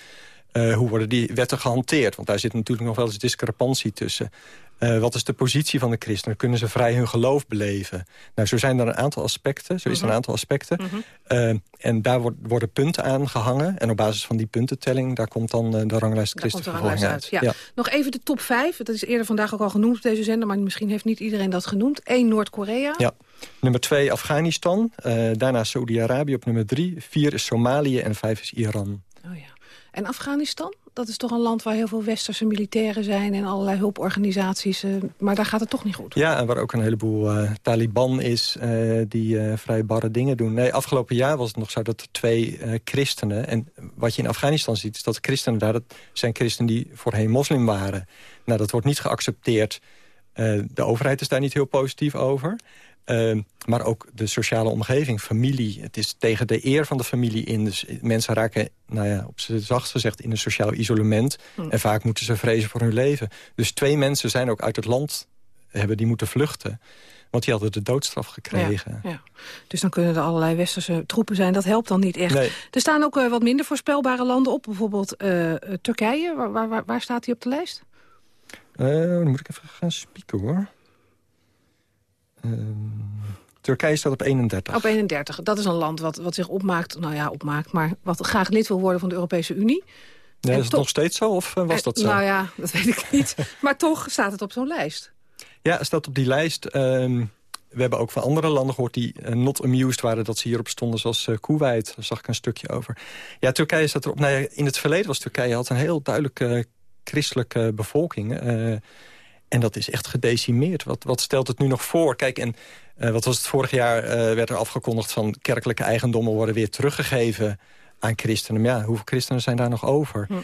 Hoe worden die wetten gehanteerd? Want daar zit natuurlijk nog wel eens discrepantie tussen. Uh, wat is de positie van de christenen? Kunnen ze vrij hun geloof beleven? Nou, zo zijn er een aantal aspecten. Zo is er een mhm. aantal aspecten. Mm -hmm. uh, en daar wordt, worden punten aan gehangen. En op basis van die puntentelling, daar komt dan uh, de ranglijst christenvervolging uit. uit. Ja. ja. Nog even de top 5. Dat is eerder vandaag ook al genoemd op deze zender. Maar misschien heeft niet iedereen dat genoemd. 1 Noord-Korea. Ja. Nummer 2 Afghanistan. daarna Saudi-Arabië op nummer 3. 4 is Somalië en 5 is Iran. Oh ja. En Afghanistan? Dat is toch een land waar heel veel westerse militairen zijn... en allerlei hulporganisaties, uh, maar daar gaat het toch niet goed. Ja, en waar ook een heleboel uh, Taliban is uh, die vrij barre dingen doen. Nee, afgelopen jaar was het nog zo dat er twee christenen... en wat je in Afghanistan ziet, is dat christenen daar... dat zijn christenen die voorheen moslim waren. Nou, dat wordt niet geaccepteerd. de overheid is daar niet heel positief over... Uh, maar ook de sociale omgeving, familie. Het is tegen de eer van de familie in. Dus mensen raken, nou ja, op z'n zacht gezegd, in een sociaal isolement. Hm. En vaak moeten ze vrezen voor hun leven. Dus twee mensen zijn ook uit het land, hebben die moeten vluchten. Want die hadden de doodstraf gekregen. Ja, ja. Dus dan kunnen er allerlei westerse troepen zijn. Dat helpt dan niet echt. Nee. Er staan ook uh, wat minder voorspelbare landen op. Bijvoorbeeld uh, Turkije. Waar, waar, waar, staat die op de lijst? Uh, dan moet ik even gaan spieken hoor. Ehm, Turkije staat op 31. Op 31. Dat is een land wat, wat zich opmaakt, nou ja, opmaakt... maar wat graag lid wil worden van de Europese Unie. Nee, is het nog steeds zo of eh, was dat zo? Nou ja, dat weet ik niet. maar toch staat het op zo'n lijst. Ja, het staat op die lijst. Um, we hebben ook van andere landen gehoord die uh, not amused waren... dat ze hierop stonden, zoals uh, Kuwait. Daar zag ik een stukje over. Ja, Turkije staat erop. Nou ja, in het verleden was Turkije had een heel duidelijke christelijke bevolking... En dat is echt gedecimeerd. Wat, wat stelt het nu nog voor? Kijk, en uh, wat was het vorig jaar uh, werd er afgekondigd van kerkelijke eigendommen worden weer teruggegeven aan christenen. Maar ja, hoeveel christenen zijn daar nog over? Hm.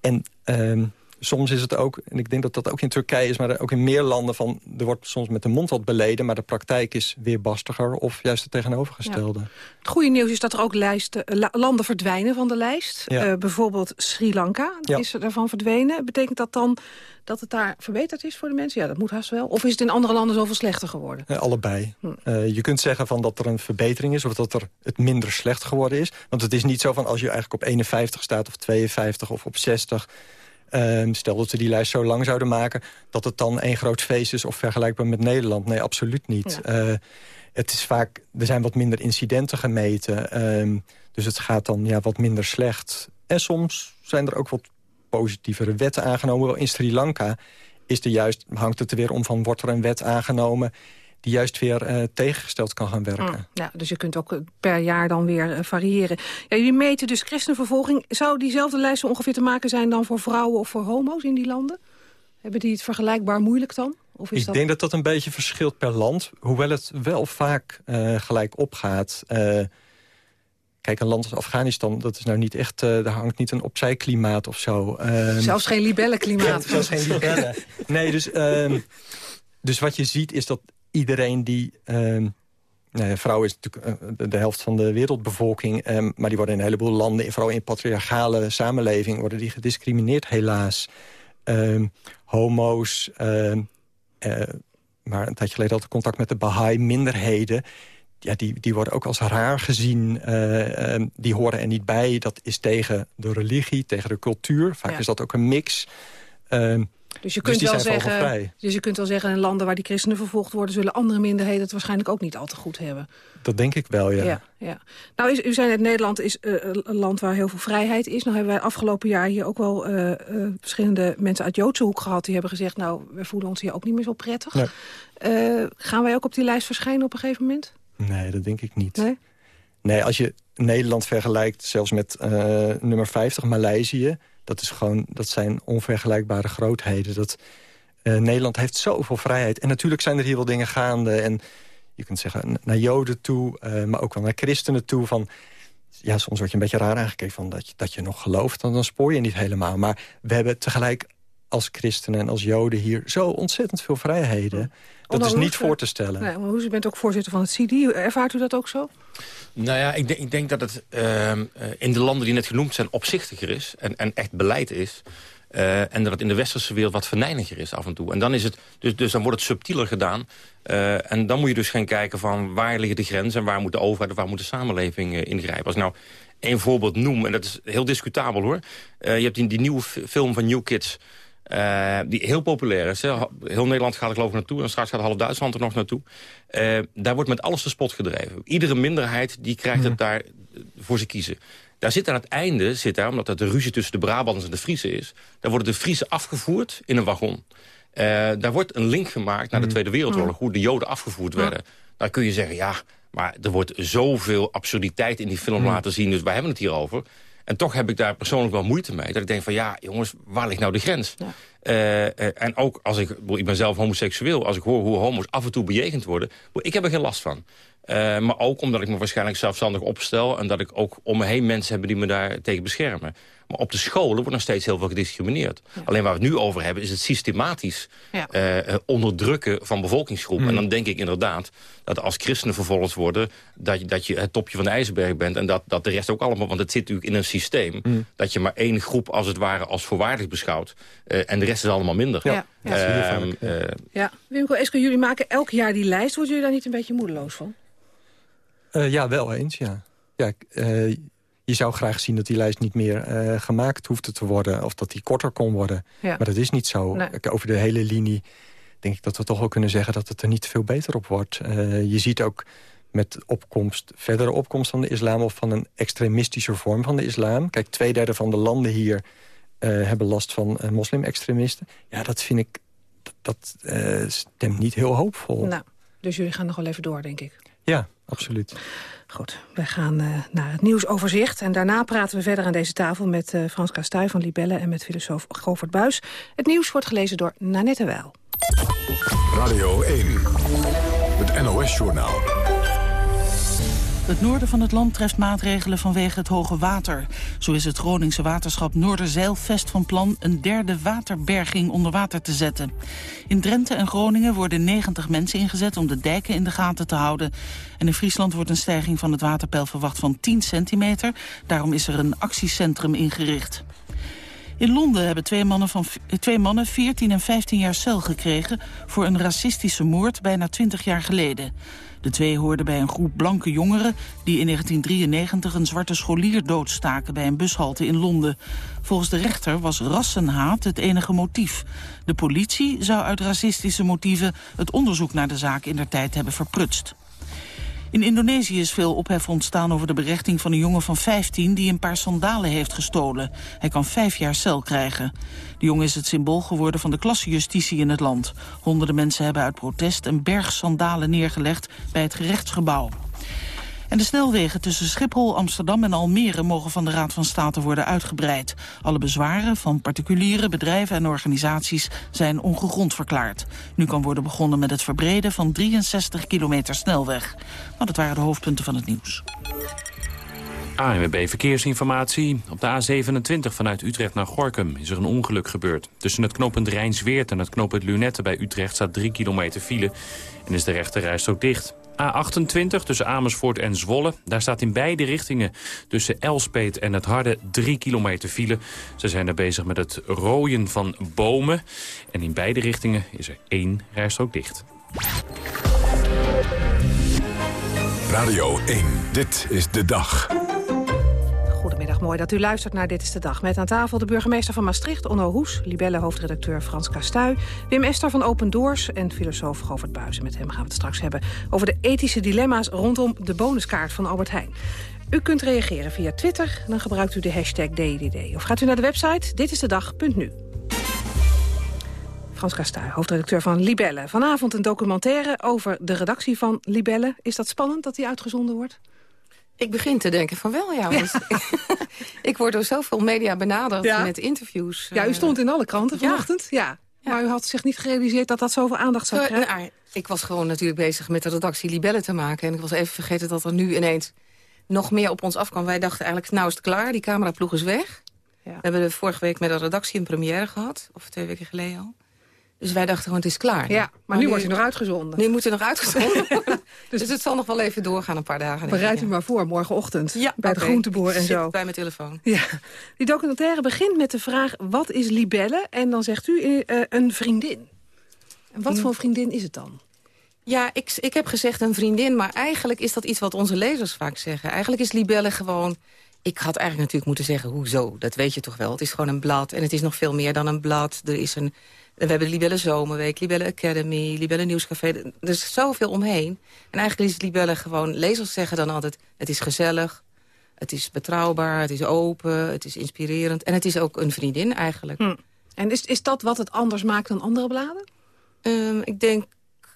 En uh, soms is het ook, en ik denk dat dat ook in Turkije is... maar ook in meer landen van, er wordt soms met de mond wat beleden... maar de praktijk is weer bastiger of juist het tegenovergestelde. Het goede nieuws is dat er ook lijsten, eh, landen verdwijnen van de lijst. Ja. Uh, bijvoorbeeld Sri Lanka is er daarvan verdwenen. Betekent dat dan dat het daar verbeterd is voor de mensen? Ja, dat moet haast wel. Of is het in andere landen zoveel slechter geworden? Uh, allebei. Hm. Uh, je kunt zeggen van dat er een verbetering is... of dat er het minder slecht geworden is. Want het is niet zo van als je eigenlijk op 51 staat... of 52 of op 60 Uh, stel dat ze die lijst zo lang zouden maken... dat het dan één groot feest is of vergelijkbaar met Nederland. Nee, absoluut niet. Ja. Uh, het is vaak, er zijn wat minder incidenten gemeten. Uh, dus het gaat dan ja, wat minder slecht. En soms zijn er ook wat positievere wetten aangenomen. In Sri Lanka is er juist, hangt het er weer om van... wordt er een wet aangenomen die juist weer uh, tegengesteld kan gaan werken. Mm, ja, dus je kunt ook per jaar dan weer uh, variëren. Ja, jullie meten dus christenvervolging. Zou diezelfde lijst zo ongeveer te maken zijn dan voor vrouwen of voor homo's in die landen? Hebben die het vergelijkbaar moeilijk dan? Of is Ik denk dat dat een beetje verschilt per land. Hoewel het wel vaak uh, gelijk opgaat. Kijk, een land als Afghanistan, dat is nou niet echt... daar hangt niet een opzijklimaat of zo. Ehm, zelfs geen libellenklimaat. zelfs geen libellen. Nee, dus, ehm, dus wat je ziet is dat iedereen die... Uh, nou vrouw is natuurlijk uh, de helft van de wereldbevolking... Um, maar die worden in een heleboel landen, vooral in patriarchale samenleving... worden die gediscrimineerd, helaas. Um, homo's, uh, maar een tijdje geleden had ik contact met de Baha'i-minderheden... Ja, die, die worden ook als raar gezien. Uh, die horen er niet bij. Dat is tegen de religie, tegen de cultuur. Vaak ja. is dat ook een mix. Dus je kunt, die wel zeggen, dus je kunt wel zeggen, in landen waar die christenen vervolgd worden... zullen andere minderheden het waarschijnlijk ook niet al te goed hebben. Dat denk ik wel, ja. Ja, ja. Nou, u zei net, Nederland is eh, een land waar heel veel vrijheid is. Nou hebben wij afgelopen jaar hier ook wel eh, eh, verschillende mensen uit Joodse hoek gehad... die hebben gezegd, nou, we voelen ons hier ook niet meer zo prettig. Nee. Eh, gaan wij ook op die lijst verschijnen op een gegeven moment? Nee, dat denk ik niet. Nee? Nee, als je Nederland vergelijkt, zelfs met eh, nummer 50, Maleisië... Dat, is gewoon, dat zijn onvergelijkbare grootheden. Dat, eh, Nederland heeft zoveel vrijheid. En natuurlijk zijn er hier wel dingen gaande. En je kunt zeggen naar Joden toe, eh, maar ook wel naar christenen toe. Van, ja, soms word je een beetje raar aangekeken van dat je, dat je nog gelooft. Dan, dan spoor je niet helemaal. Maar we hebben tegelijk als christenen en als Joden hier zo ontzettend veel vrijheden. Dat is niet voor te stellen. Nee, maar u bent ook voorzitter van het CIDI. Ervaart u dat ook zo? Nou ja, ik denk, ik denk dat het ehm, eh, in de landen die net genoemd zijn opzichtiger is. En, en echt beleid is. Eh, en dat het in de westerse wereld wat venijniger is af en toe. En dan, is het, dus, dus dan wordt het subtieler gedaan. Eh, en dan moet je dus gaan kijken van waar liggen de grenzen... en waar moet de overheid of waar moet de samenleving ingrijpen. Als nou één voorbeeld noem, en dat is heel discutabel hoor. Je hebt die, nieuwe film van New Kids... eh, die heel populair is. Hè. Heel Nederland gaat er geloof ik naartoe. En straks gaat half Duitsland er nog naartoe. Eh, daar wordt met alles de spot gedreven. Iedere minderheid die krijgt het daar eh, voor ze kiezen. Daar zit aan het einde, zit daar, omdat het de ruzie tussen de Brabanders en de Friese is... daar worden de Friese afgevoerd in een wagon. Daar wordt een link gemaakt naar de Tweede Wereldoorlog... hoe de Joden afgevoerd werden. Dan kun je zeggen, ja, maar er wordt zoveel absurditeit in die film laten zien... dus wij hebben het hier over. En toch heb ik daar persoonlijk wel moeite mee. Dat ik denk van, ja, jongens, waar ligt nou de grens? Eh, eh, en ook als ik, ik ben zelf homoseksueel... als ik hoor hoe homo's af en toe bejegend worden... ik heb er geen last van. Eh, maar ook omdat ik me waarschijnlijk zelfstandig opstel... en dat ik ook om me heen mensen heb die me daar tegen beschermen. Maar op de scholen wordt nog steeds heel veel gediscrimineerd. Alleen waar we het nu over hebben is het systematisch Ja. eh, eh, onderdrukken van bevolkingsgroepen. En dan denk ik inderdaad dat als christenen vervolgd worden... dat je, dat je het topje van de ijsberg bent en dat, dat de rest ook allemaal... want het zit natuurlijk in een systeem dat je maar één groep als het ware als voorwaardig beschouwt... en de rest is allemaal minder. Ja, ja. Ehm, ja. Wimco jullie maken elk jaar die lijst. Worden jullie daar niet een beetje moedeloos van? Eh, ja, wel eens, ja. ja eh, je zou graag zien dat die lijst niet meer eh, gemaakt hoefde te worden... of dat die korter kon worden. Ja. Maar dat is niet zo. Nee. Over de hele linie denk ik dat we toch wel kunnen zeggen... dat het er niet veel beter op wordt. Je ziet ook met opkomst, verdere opkomst van de islam... of van een extremistische vorm van de islam. Kijk, twee derde van de landen hier hebben last van moslim-extremisten. Ja, dat vind ik... Dat, dat stemt niet heel hoopvol. Nou, dus jullie gaan nog wel even door, denk ik. Ja, absoluut. Goed, wij gaan eh, naar het nieuwsoverzicht. En daarna praten we verder aan deze tafel met eh, Frans Kastuy van Libelle... en met filosoof Govert Buis. Het nieuws wordt gelezen door Nanette Weil. Radio 1, het NOS-journaal. Het noorden van het land treft maatregelen vanwege het hoge water. Zo is het Groningse waterschap Noorderzeilvest van plan... een derde waterberging onder water te zetten. In Drenthe en Groningen worden 90 mensen ingezet... om de dijken in de gaten te houden. En in Friesland wordt een stijging van het waterpeil verwacht van 10 centimeter. Daarom is er een actiecentrum ingericht. In Londen hebben twee mannen, van, twee mannen 14 en 15 jaar cel gekregen... voor een racistische moord bijna 20 jaar geleden. De twee hoorden bij een groep blanke jongeren... die in 1993 een zwarte scholier doodstaken bij een bushalte in Londen. Volgens de rechter was rassenhaat het enige motief. De politie zou uit racistische motieven het onderzoek naar de zaak in der tijd hebben verprutst. In Indonesië is veel ophef ontstaan over de berechting van een jongen van 15 die een paar sandalen heeft gestolen. Hij kan vijf jaar cel krijgen. De jongen is het symbool geworden van de klassenjustitie in het land. Honderden mensen hebben uit protest een berg sandalen neergelegd bij het gerechtsgebouw. En de snelwegen tussen Schiphol, Amsterdam en Almere mogen van de Raad van State worden uitgebreid. Alle bezwaren van particuliere bedrijven en organisaties zijn ongegrond verklaard. Nu kan worden begonnen met het verbreden van 63 kilometer snelweg. Nou, dat waren de hoofdpunten van het nieuws. ANWB Verkeersinformatie. Op de A27 vanuit Utrecht naar Gorkum is er een ongeluk gebeurd. Tussen het knooppunt Rijnsweert en het knooppunt Lunette bij Utrecht staat 3 kilometer file en is de rechterrijstrook dicht. A28 tussen Amersfoort en Zwolle. Daar staat in beide richtingen tussen Elspeet en het Harde 3 kilometer file. Ze zijn er bezig met het rooien van bomen. En in beide richtingen is er één rijstrook dicht. Radio 1, dit is de dag. Goedemiddag, mooi dat u luistert naar Dit is de Dag. Met aan tafel de burgemeester van Maastricht, Onno Hoes... Libelle-hoofdredacteur Frans Kastuy... Wim Ester van Open Doors en filosoof Govert Buizen. Met hem gaan we het straks hebben over de ethische dilemma's... rondom de bonuskaart van Albert Heijn. U kunt reageren via Twitter, dan gebruikt u de hashtag DDD. Of gaat u naar de website ditistedag.nu. Frans Kastuy, hoofdredacteur van Libelle. Vanavond een documentaire over de redactie van Libelle. Is dat spannend dat die uitgezonden wordt? Ik begin te denken van wel, ja. Want ik word door zoveel media benaderd Ja. met interviews. Ja, u eh, stond in alle kranten ja. vanochtend. Ja. Maar u had zich niet gerealiseerd dat dat zoveel aandacht zou Zo, krijgen? nou, ik was gewoon natuurlijk bezig met de redactie Libelle te maken. En ik was even vergeten dat er nu ineens nog meer op ons afkwam. Wij dachten eigenlijk, nou is het klaar, die cameraploeg is weg. Ja. We hebben vorige week met de redactie een première gehad. Of twee weken geleden al. Dus wij dachten gewoon, het is klaar. Ja, maar nu wordt hij nog uitgezonden. Nu moet er nog uitgezonden worden. dus, het zal nog wel even doorgaan, een paar dagen. Bereid u ja. maar voor, morgenochtend. Ja, bij de groenteboer en zo. bij mijn telefoon. Ja. Die documentaire begint met de vraag, wat is libelle? En dan zegt u eh, een vriendin. En wat voor vriendin is het dan? Ja, ik, ik heb gezegd een vriendin, maar eigenlijk is dat iets wat onze lezers vaak zeggen. Eigenlijk is Libelle gewoon... Ik had eigenlijk natuurlijk moeten zeggen, hoezo? Dat weet je toch wel. Het is gewoon een blad en het is nog veel meer dan een blad. Er is een, we hebben de Libelle Zomerweek, Libelle Academy, Libelle Nieuwscafé. Er is zoveel omheen. En eigenlijk is Libelle gewoon... Lezers zeggen dan altijd, het is gezellig, het is betrouwbaar, het is open, het is inspirerend. En het is ook een vriendin eigenlijk. Hm. En is, is dat wat het anders maakt dan andere bladen? Ehm, ik denk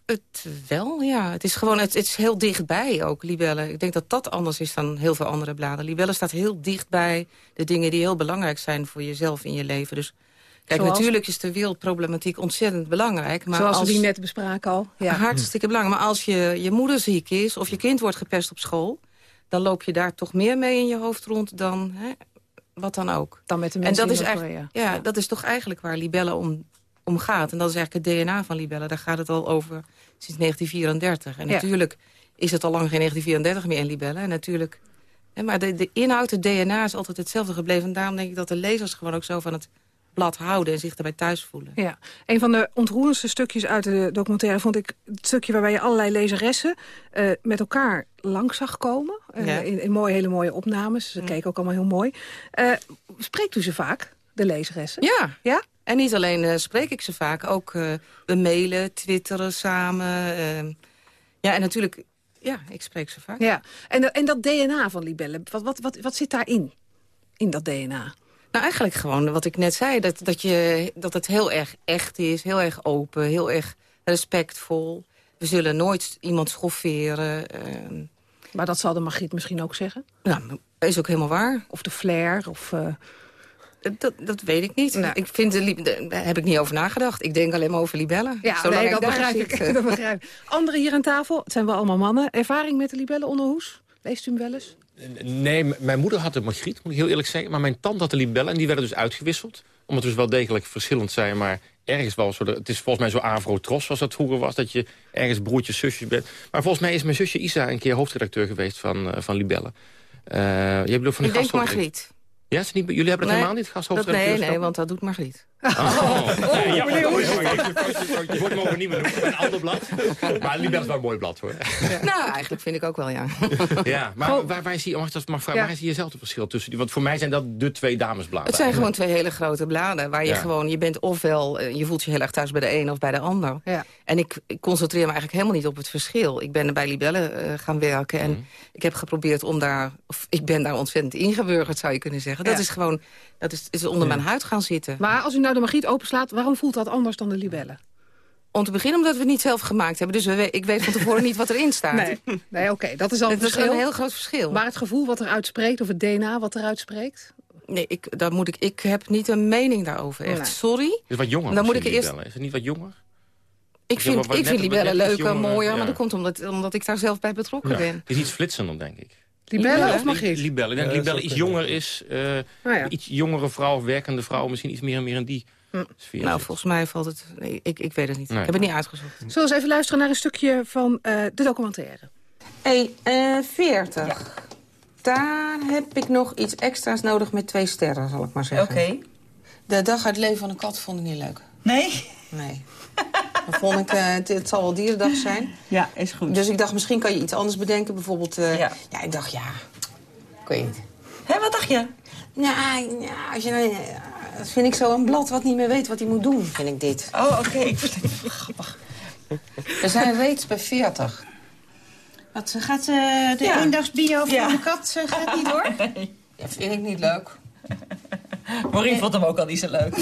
het wel, ja. Het is gewoon, het, het is heel dichtbij ook, Libelle. Ik denk dat dat anders is dan heel veel andere bladen. Libelle staat heel dichtbij de dingen die heel belangrijk zijn voor jezelf in je leven. Dus kijk, Zoals? natuurlijk is de wereldproblematiek ontzettend belangrijk. Maar Zoals als, we die net bespraken al. Ja. Hartstikke belangrijk. Maar als je, je moeder ziek is of je kind wordt gepest op school... dan loop je daar toch meer mee in je hoofd rond dan hè, wat dan ook. Dan met de En mensen dat in is, eigenlijk, Noord-Korea. ja, dat is toch eigenlijk waar Libelle om, om gaat. En dat is eigenlijk het DNA van Libelle. Daar gaat het al over sinds 1934. En Ja. natuurlijk is het al lang geen 1934 meer in Libelle. En natuurlijk, hè, maar de, de inhoud, het DNA is altijd hetzelfde gebleven. En daarom denk ik dat de lezers gewoon ook zo van het blad houden... en zich erbij thuis voelen. Ja, een van de ontroerendste stukjes uit de documentaire vond ik het stukje waarbij je allerlei lezeressen eh, met elkaar langs zag komen. Eh, Ja. in, in mooie, hele mooie opnames. Ze keken ook allemaal heel mooi. Eh, spreekt u ze vaak, de lezeressen? Ja. Ja? En niet alleen spreek ik ze vaak, ook we mailen, twitteren samen. ja, en natuurlijk, ja, ik spreek ze vaak. Ja. En, en dat DNA van Libelle, wat, wat, wat, wat zit daarin? In dat DNA? Nou, eigenlijk gewoon wat ik net zei. Dat, dat, je, dat het heel erg echt is, heel erg open, heel erg respectvol. We zullen nooit iemand schofferen. ehm. Maar dat zal de Margriet misschien ook zeggen? nou, is ook helemaal waar. Of de flair? Of, eh, Dat, dat weet ik niet. Nou. Ik vind de, daar heb ik niet over nagedacht. Ik denk alleen maar over libellen. Ja, Zolang nee, dat begrijp, ik, dat begrijp ik. Anderen hier aan tafel, het zijn wel allemaal mannen. Ervaring met de libelle onderhoes? Leest u hem wel eens? Nee, mijn moeder had de Margriet, moet ik heel eerlijk zeggen. Maar mijn tante had de libellen en die werden dus uitgewisseld. Omdat we dus wel degelijk verschillend zijn, maar ergens wel zo... Het is volgens mij zo avro-tros zoals dat vroeger was. Dat je ergens broertjes, zusjes bent. Maar volgens mij is mijn zusje Isa een keer hoofdredacteur geweest van, eh, van libellen. Eh jij bedoelt van de Ik denk Margriet. Ja, het niet, jullie hebben dat Nee, helemaal niet, gasthoofdredacteur? nee, nee, want dat doet Margriet. Oh, nee, ja, Je wordt mogen niet meer. Een ander blad. Maar Libelle is wel een mooi blad, hoor. Nou, eigenlijk vind ik ook wel, ja. Ja, maar waar, waar, zie je, mag ik dat mag vragen, Ja. waar zie je zelf het verschil tussen die? Want voor mij zijn dat de twee damesbladen. Het zijn gewoon twee hele grote bladen. Waar je Ja. gewoon, je bent ofwel, eh, je voelt je heel erg thuis bij de een of bij de ander. Ja. En ik, ik concentreer me eigenlijk helemaal niet op het verschil. Ik ben bij Libelle eh, gaan werken en Mhm. ik heb geprobeerd om daar... Of ik ben daar ontzettend ingeburgerd, zou je kunnen zeggen. Dat Ja. is gewoon, dat is, is onder mijn huid gaan zitten. Maar als u nou de Margriet openslaat, waarom voelt dat anders dan de libelle? Om te beginnen omdat we het niet zelf gemaakt hebben. Dus we, ik weet van tevoren niet wat erin staat. Nee, nee oké, dat is al Het het is verschil. een heel groot verschil. Maar het gevoel wat eruit spreekt, of het DNA wat eruit spreekt? Nee, ik, daar moet ik, ik heb niet een mening daarover. Echt, Nee. sorry. Het is wat jonger Dan moet ik eerst-. Is het niet wat jonger? Ik vind, ik vind iets leuker, mooier. ja. Maar dat komt omdat, omdat ik daar zelf bij betrokken ben. Het is iets flitsender, denk ik. Libelle of Margriet? Libelle. Ik denk Libelle iets jonger is. eh, Nou ja. Iets jongere vrouw, werkende vrouw. Misschien iets meer en meer in die sfeer. Nou, zit. volgens mij valt het... Nee, ik, ik weet het niet. Nee. Ik heb het niet uitgezocht. Zullen we eens even luisteren naar een stukje van eh, de documentaire? Hey, eh 40. Daar heb ik nog iets extra's nodig met twee sterren, zal ik maar zeggen. De dag uit het leven van een kat vond ik niet leuk. Nee? Nee. Dan vond ik, eh, het, het zal wel dierendag zijn. Ja, is goed. Dus ik dacht, misschien kan je iets anders bedenken. Bijvoorbeeld, eh, Ja. ja. ik dacht, ja, ik weet niet. Hé, wat dacht je? Nou, ja, als je, nou- dat vind ik zo een blad wat niet meer weet wat hij moet doen, vind ik dit. Oh, oké. Ik versta het. Grappig. We zijn reeds bij 40. Wat, eh, gaat eh, de Ja. eendagsbio van Ja. de kat eh, gaat niet door? Dat vind ik niet leuk. Maureen vond hem ook al niet zo leuk.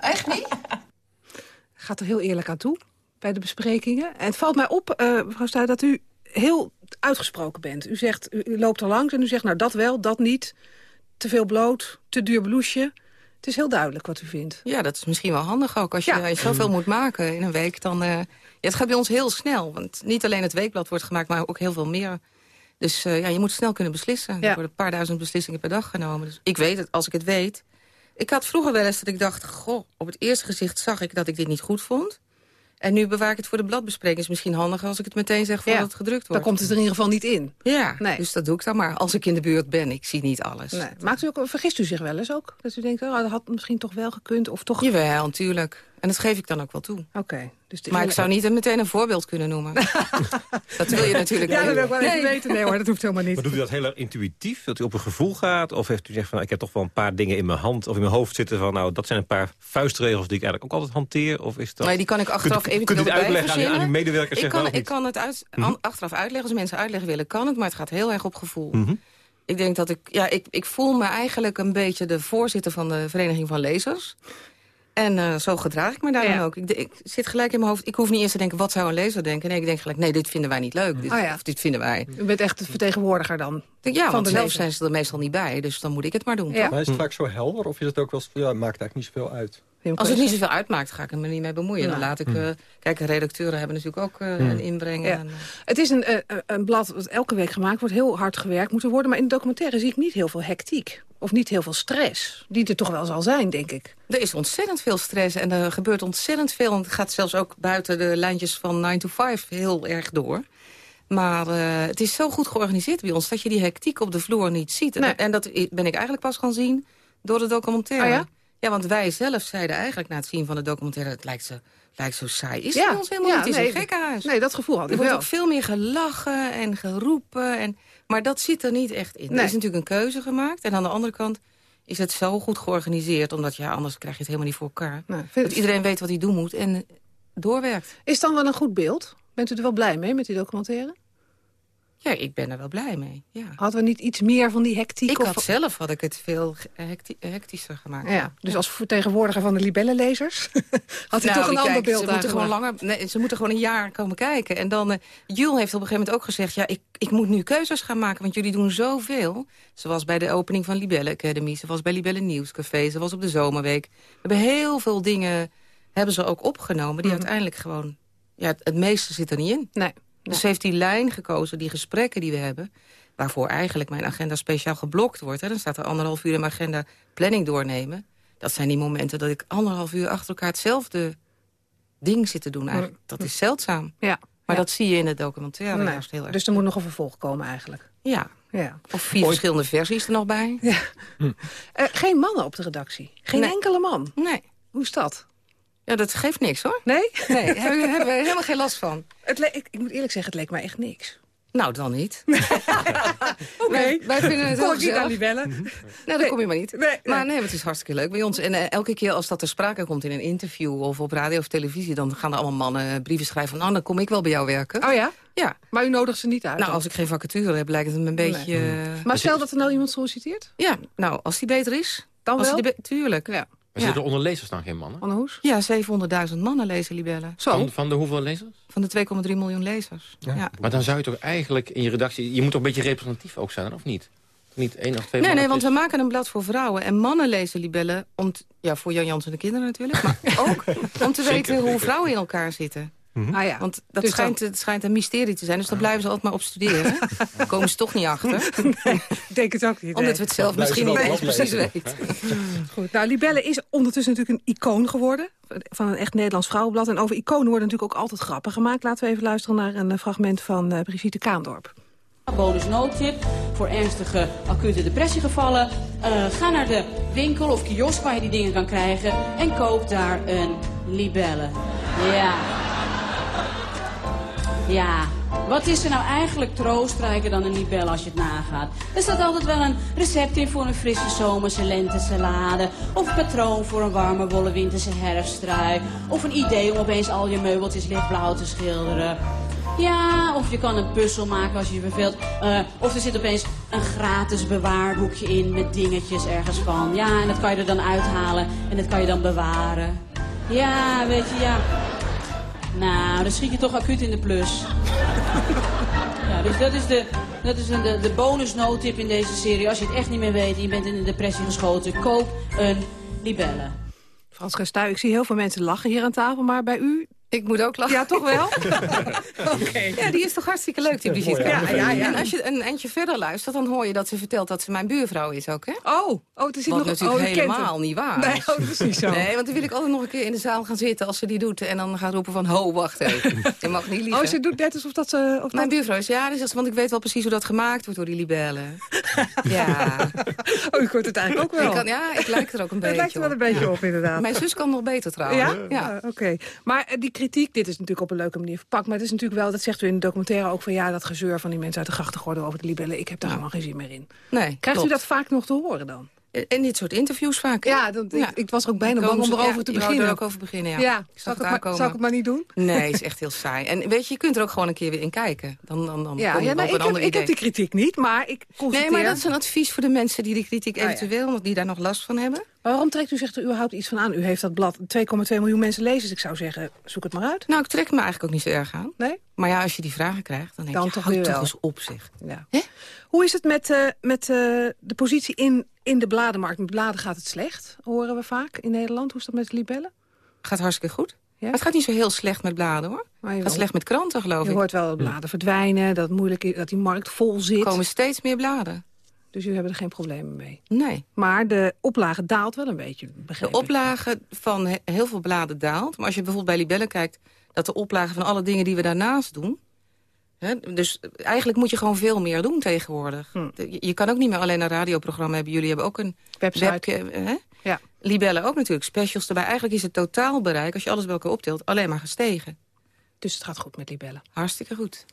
Echt niet? Gaat er heel eerlijk aan toe bij de besprekingen. En het valt mij op, eh, mevrouw Stuy, dat u heel uitgesproken bent. U zegt, u, u loopt er langs en u zegt, nou dat wel, dat niet. Te veel bloot, te duur blouseje. Het is heel duidelijk wat u vindt. Ja, dat is misschien wel handig ook. Als je, als je zoveel moet maken in een week, dan... ja, het gaat bij ons heel snel. Want niet alleen het weekblad wordt gemaakt, maar ook heel veel meer. Dus eh, ja, je moet snel kunnen beslissen. Er worden een paar duizend beslissingen per dag genomen. Dus ik weet het, als ik het weet... Ik had vroeger wel eens dat ik dacht... goh, op het eerste gezicht zag ik dat ik dit niet goed vond. En nu bewaar ik het voor de bladbespreking. is misschien handiger als ik het meteen zeg voordat Ja, het gedrukt Dan wordt. komt het er in ieder geval niet in. Ja, Nee. dus dat doe ik dan maar. Als ik in de buurt ben, ik zie niet alles. Nee. Maakt u ook, vergist u zich wel eens ook? Dat u denkt, oh, dat had misschien toch wel gekund? Of toch... Jawel, natuurlijk. En dat geef ik dan ook wel toe. Oké. dus de Maar ik zou niet meteen een voorbeeld kunnen noemen. dat wil je natuurlijk Ja, niet. dat wil ik wel even Nee. weten. Nee hoor, dat hoeft helemaal niet. Maar doet u dat heel erg intuïtief? Dat u op een gevoel gaat? Of heeft u gezegd van ik heb toch wel een paar dingen in mijn hand of in mijn hoofd zitten van nou dat zijn een paar vuistregels die ik eigenlijk ook altijd hanteer? Of is dat... Nee, die kan ik achteraf kunt, u- eventueel Kunt u het erbij uitleggen aan, aan uw medewerkers? Ik kan, ik kan het uit, Mhm. achteraf uitleggen. Als mensen uitleg willen, kan het. Maar het gaat heel erg op gevoel. Mhm. Ik denk dat ik... Ja, ik, ik voel me eigenlijk een beetje de voorzitter van de Vereniging van Lezers. En eh, zo gedraag ik me daar Ja. dan ook. Ik, ik zit gelijk in mijn hoofd. Ik hoef niet eerst te denken, wat zou een lezer denken? Nee, ik denk gelijk, nee, dit vinden wij niet leuk. Dit, Oh ja. Of dit vinden wij. U bent echt de vertegenwoordiger dan. Ja, van want de zelf lezer. zijn ze er meestal niet bij. Dus dan moet ik het maar doen. Ja. toch? Maar is het vaak zo helder of is het ook wel eens... Ja, het maakt eigenlijk niet zoveel uit. Als het niet zoveel uitmaakt, ga ik er me niet mee bemoeien. Dan laat ik... eh, kijk, redacteuren hebben natuurlijk ook eh, Hmm. een inbreng. Ja. En, eh, Het is een, eh, een blad dat elke week gemaakt wordt, heel hard gewerkt moet er worden. Maar in de documentaire zie ik niet heel veel hectiek. Of niet heel veel stress. Die er toch wel zal zijn, denk ik. Er is ontzettend veel stress en er gebeurt ontzettend veel. En het gaat zelfs ook buiten de lijntjes van 9 to 5 heel erg door. Maar eh, het is zo goed georganiseerd bij ons... dat je die hectiek op de vloer niet ziet. Nee. En, en dat ben ik eigenlijk pas gaan zien door de documentaire. Oh ja? Ja, want wij zelf zeiden eigenlijk na het zien van de documentaire... het lijkt zo, lijkt zo saai. Is het Ja, ons helemaal ja, niet. Het is nee, een gekkenhuis. Nee, dat gevoel had Er ik wordt wel. ook veel meer gelachen en geroepen. En, maar dat zit er niet echt in. Nee. Er is natuurlijk een keuze gemaakt. En aan de andere kant is het zo goed georganiseerd... omdat ja, anders krijg je het helemaal niet voor elkaar. Dat iedereen weet wat hij doen moet en doorwerkt. Is het dan wel een goed beeld? Bent u er wel blij mee met die documentaire? Ja, ik ben er wel blij mee. Ja. Hadden we niet iets meer van die hectiek? Ik of- had zelf had ik het veel hecti- hectischer gemaakt. Ja, dus als vertegenwoordiger van de libellenlezers had u Nou, toch een ander beeld ze moeten, gewoon langer, nee, ze moeten gewoon een jaar komen kijken. En dan, eh Jules heeft op een gegeven moment ook gezegd... ja, ik, ik moet nu keuzes gaan maken, want jullie doen zoveel. Ze was bij de opening van Libelle Academy. Ze was bij Libelle Nieuwscafé. Ze was op de Zomerweek. We hebben heel veel dingen hebben ze ook opgenomen... die Mhm. uiteindelijk gewoon... Ja, het, het meeste zit er niet in. Nee. Dus ze heeft die lijn gekozen, die gesprekken die we hebben... waarvoor eigenlijk mijn agenda speciaal geblokt wordt. Hè. Dan staat er anderhalf uur in mijn agenda planning doornemen. Dat zijn die momenten dat ik anderhalf uur achter elkaar hetzelfde ding zit te doen. Eigenlijk. Dat is zeldzaam. Ja. Maar Ja. dat zie je in de documentaire Nee. juist heel erg. Dus er moet nog een vervolg komen eigenlijk. Ja. Ja. Of vier verschillende versies er nog bij. Ja. Eh, geen mannen op de redactie? Geen Nee. enkele man? Nee. Hoe is dat? Ja, dat geeft niks hoor. Nee? Nee, daar hebben we hebben we helemaal geen last van. Het ik, ik moet eerlijk zeggen, het leek mij echt niks. Nou, dan niet. Oké. Wij, wij vinden het Kon heel ik niet aan gezellig. die bellen? Nou, dan kom je maar niet. Nee, maar nee. nee, het is hartstikke leuk bij ons. En eh, elke keer als dat ter sprake komt in een interview... of op radio of televisie, dan gaan er allemaal mannen brieven schrijven... van, nou, dan kom ik wel bij jou werken. Oh ja? Ja. Maar u nodigt ze niet uit? Nou, dan? als ik geen vacature heb, lijkt het me een beetje... eh, Maar stel dat er nou iemand solliciteert? Ja, nou, als die beter is... Dan als wel? die tuurlijk. Ja. Maar zitten onder lezers dan geen mannen? Anne Hoes? Ja, 700.000 mannen lezen Libellen. Zo. Van, van de hoeveel lezers? Van de 2,3 miljoen lezers. Ja. Maar dan zou je toch eigenlijk in je redactie... Je moet toch een beetje representatief ook zijn, of niet? Niet één of twee Nee, nee, want we maken een blad voor vrouwen. En mannen lezen libellen, om t- ja, voor Jan Jans en de kinderen natuurlijk. Maar ook om te weten hoe vrouwen in elkaar zitten. Ah ja. Want dat Dus schijnt, het schijnt een mysterie te zijn. Dus daar blijven ze altijd maar op studeren. Daar komen ze toch niet achter. Ik denk het ook niet. Omdat nee. we het zelf misschien niet eens precies weten. Goed. Nou, Libelle is ondertussen natuurlijk een icoon geworden. Van een echt Nederlands vrouwenblad. En over iconen worden natuurlijk ook altijd grappen gemaakt. Laten we even luisteren naar een eh, fragment van eh, Brigitte Kaandorp. Bonus noodtip voor ernstige acute depressiegevallen. Eh, ga naar de winkel of kiosk waar je die dingen kan krijgen en koop daar een libelle. Ja. Ja, Wat is er nou eigenlijk troostrijker dan een libelle als je het nagaat? Er staat altijd wel een recept in voor een frisse zomerse lentesalade. Of een patroon voor een warme wollen winterse herfsttrui. Of een idee om opeens al je meubeltjes lichtblauw te schilderen. Ja, of je kan een puzzel maken als je je verveelt. Eh, of er zit opeens een gratis bewaarboekje in met dingetjes ergens van. Ja, en dat kan je er dan uithalen en dat kan je dan bewaren. Ja, weet je, ja. Nou, dan schiet je toch acuut in de plus. Ja, dus dat is de, dat is een, de, de bonusnotip in deze serie. Als je het echt niet meer weet en je bent in een depressie geschoten, koop een libelle. Frans Gestuy, ik zie heel veel mensen lachen hier aan tafel, maar bij u... Ik moet ook lachen. Ja, toch wel? Ja, die is toch hartstikke leuk, die Brigitte. Ja, ja, ja. En als je een eindje verder luistert, dan hoor je dat ze vertelt dat ze mijn buurvrouw is ook, hè? Oh, oh het is Wat nog natuurlijk oh, helemaal niet waar Nee, oh, dat is niet zo. Nee, want dan wil ik altijd nog een keer in de zaal gaan zitten als ze die doet. En dan gaat roepen van, ho, wacht even. Je mag niet liegen. Oh, ze doet net alsof dat ze... Of Mijn dat... buurvrouw is, ja, dus dat is- want ik weet wel precies hoe dat gemaakt wordt door die libellen. ja. Oh, ik hoort het eigenlijk ook wel. Ik kan, ja, ik lijk er ook een beetje Het lijkt er wel een beetje op, inderdaad. Mijn zus kan nog beter trouwens. Ja? Ja. Ah, Oké. Maar eh, die kritiek, dit is natuurlijk op een leuke manier verpakt. Maar het is natuurlijk wel, dat zegt u in de documentaire ook van... ja, dat gezeur van die mensen uit de grachtengordel over de libellen... ik heb daar helemaal geen zin meer in. Nee, Krijgt u dat vaak nog te horen dan? In dit soort interviews vaak. Ja, dat, Ik, ik was er ook bijna bang om erover ja, te beginnen. ook over beginnen, ja. Ja, Ik zag zou, het ik maar, zou ik het maar niet doen? Nee, is echt heel saai. En weet je, je kunt er ook gewoon een keer weer in kijken. Dan, dan, dan Ja, kom je op nou, een ik, heb, ander ik heb idee. die kritiek niet, maar ik constateer... Nee, maar dat is een advies voor de mensen die die kritiek Ah, ja. eventueel, die daar nog last van hebben. Maar waarom trekt u zich er überhaupt iets van aan? U heeft dat blad 2,2 miljoen mensen lezen, dus ik zou zeggen, zoek het maar uit. Nou, ik trek me eigenlijk ook niet zo erg aan. Nee? Maar ja, als je die vragen krijgt, dan denk Dan je, toch houd toch eens op zich. Ja. Hoe is het met, eh, met eh, de positie in, in de bladenmarkt? Met bladen gaat het slecht, horen we vaak in Nederland. Hoe is dat met libellen? Gaat hartstikke goed. Ja? Maar het gaat niet zo heel slecht met bladen, hoor. Maar je, Het gaat slecht met kranten, geloof je ik. hoort wel dat bladen verdwijnen, dat, moeilijk is, dat die markt vol zit. Er komen steeds meer bladen. Dus jullie hebben er geen problemen mee. Nee. Maar de oplage daalt wel een beetje, De oplage van he- heel veel bladen daalt. Maar als je bijvoorbeeld bij Libellen kijkt... dat de oplage van alle dingen die we daarnaast doen... Dus eigenlijk moet je gewoon veel meer doen tegenwoordig. Hm. Je, je kan ook niet meer alleen een radioprogramma hebben. Jullie hebben ook een Website. webcam. Ja. Libellen ook natuurlijk, specials erbij. Eigenlijk is het totaalbereik, als je alles bij elkaar optelt... alleen maar gestegen. Dus het gaat goed met libellen. Hartstikke goed.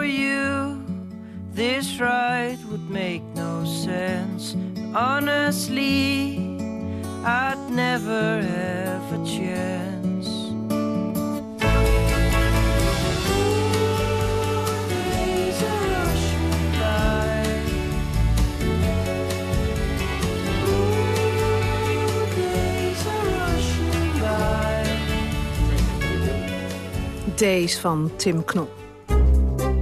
For you, this ride would make no sense. Honestly, I'd never have a chance. Days van Tim Knop.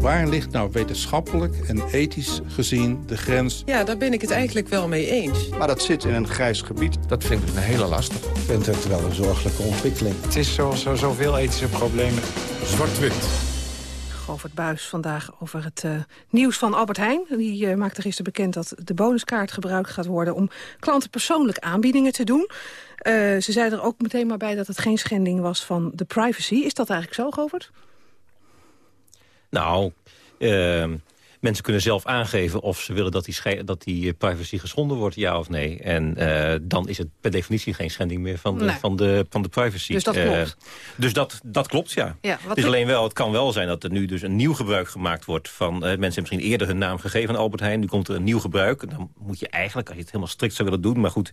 Waar ligt nou wetenschappelijk en ethisch gezien de grens? Ja, daar ben ik het eigenlijk wel mee eens. Maar dat zit in een grijs gebied. Dat vind ik een hele lastig. Ik vind het wel een zorgelijke ontwikkeling. Het is zo, zo, zoveel ethische problemen. Zwart-wit. Govert Buis vandaag over het eh, nieuws van Albert Heijn. Die eh, maakte gisteren bekend dat de bonuskaart gebruikt gaat worden... om klanten persoonlijk aanbiedingen te doen. Eh, ze zei er ook meteen maar bij dat het geen schending was van de privacy. Is dat eigenlijk zo, Govert? Nou, ehm, mensen kunnen zelf aangeven of ze willen dat die, dat die eh, privacy geschonden wordt, ja of nee. En eh, dan is het per definitie geen schending meer van de, Nee. van de, van de privacy. Dus dat Eh, klopt? dus dat, dat klopt, ja. Ja, wat het is alleen wel, het kan wel zijn dat er nu dus een nieuw gebruik gemaakt wordt van... mensen hebben misschien eerder hun naam gegeven aan Albert Heijn. Nu komt er een nieuw gebruik. Dan moet je eigenlijk, als je het helemaal strikt zou willen doen... maar goed,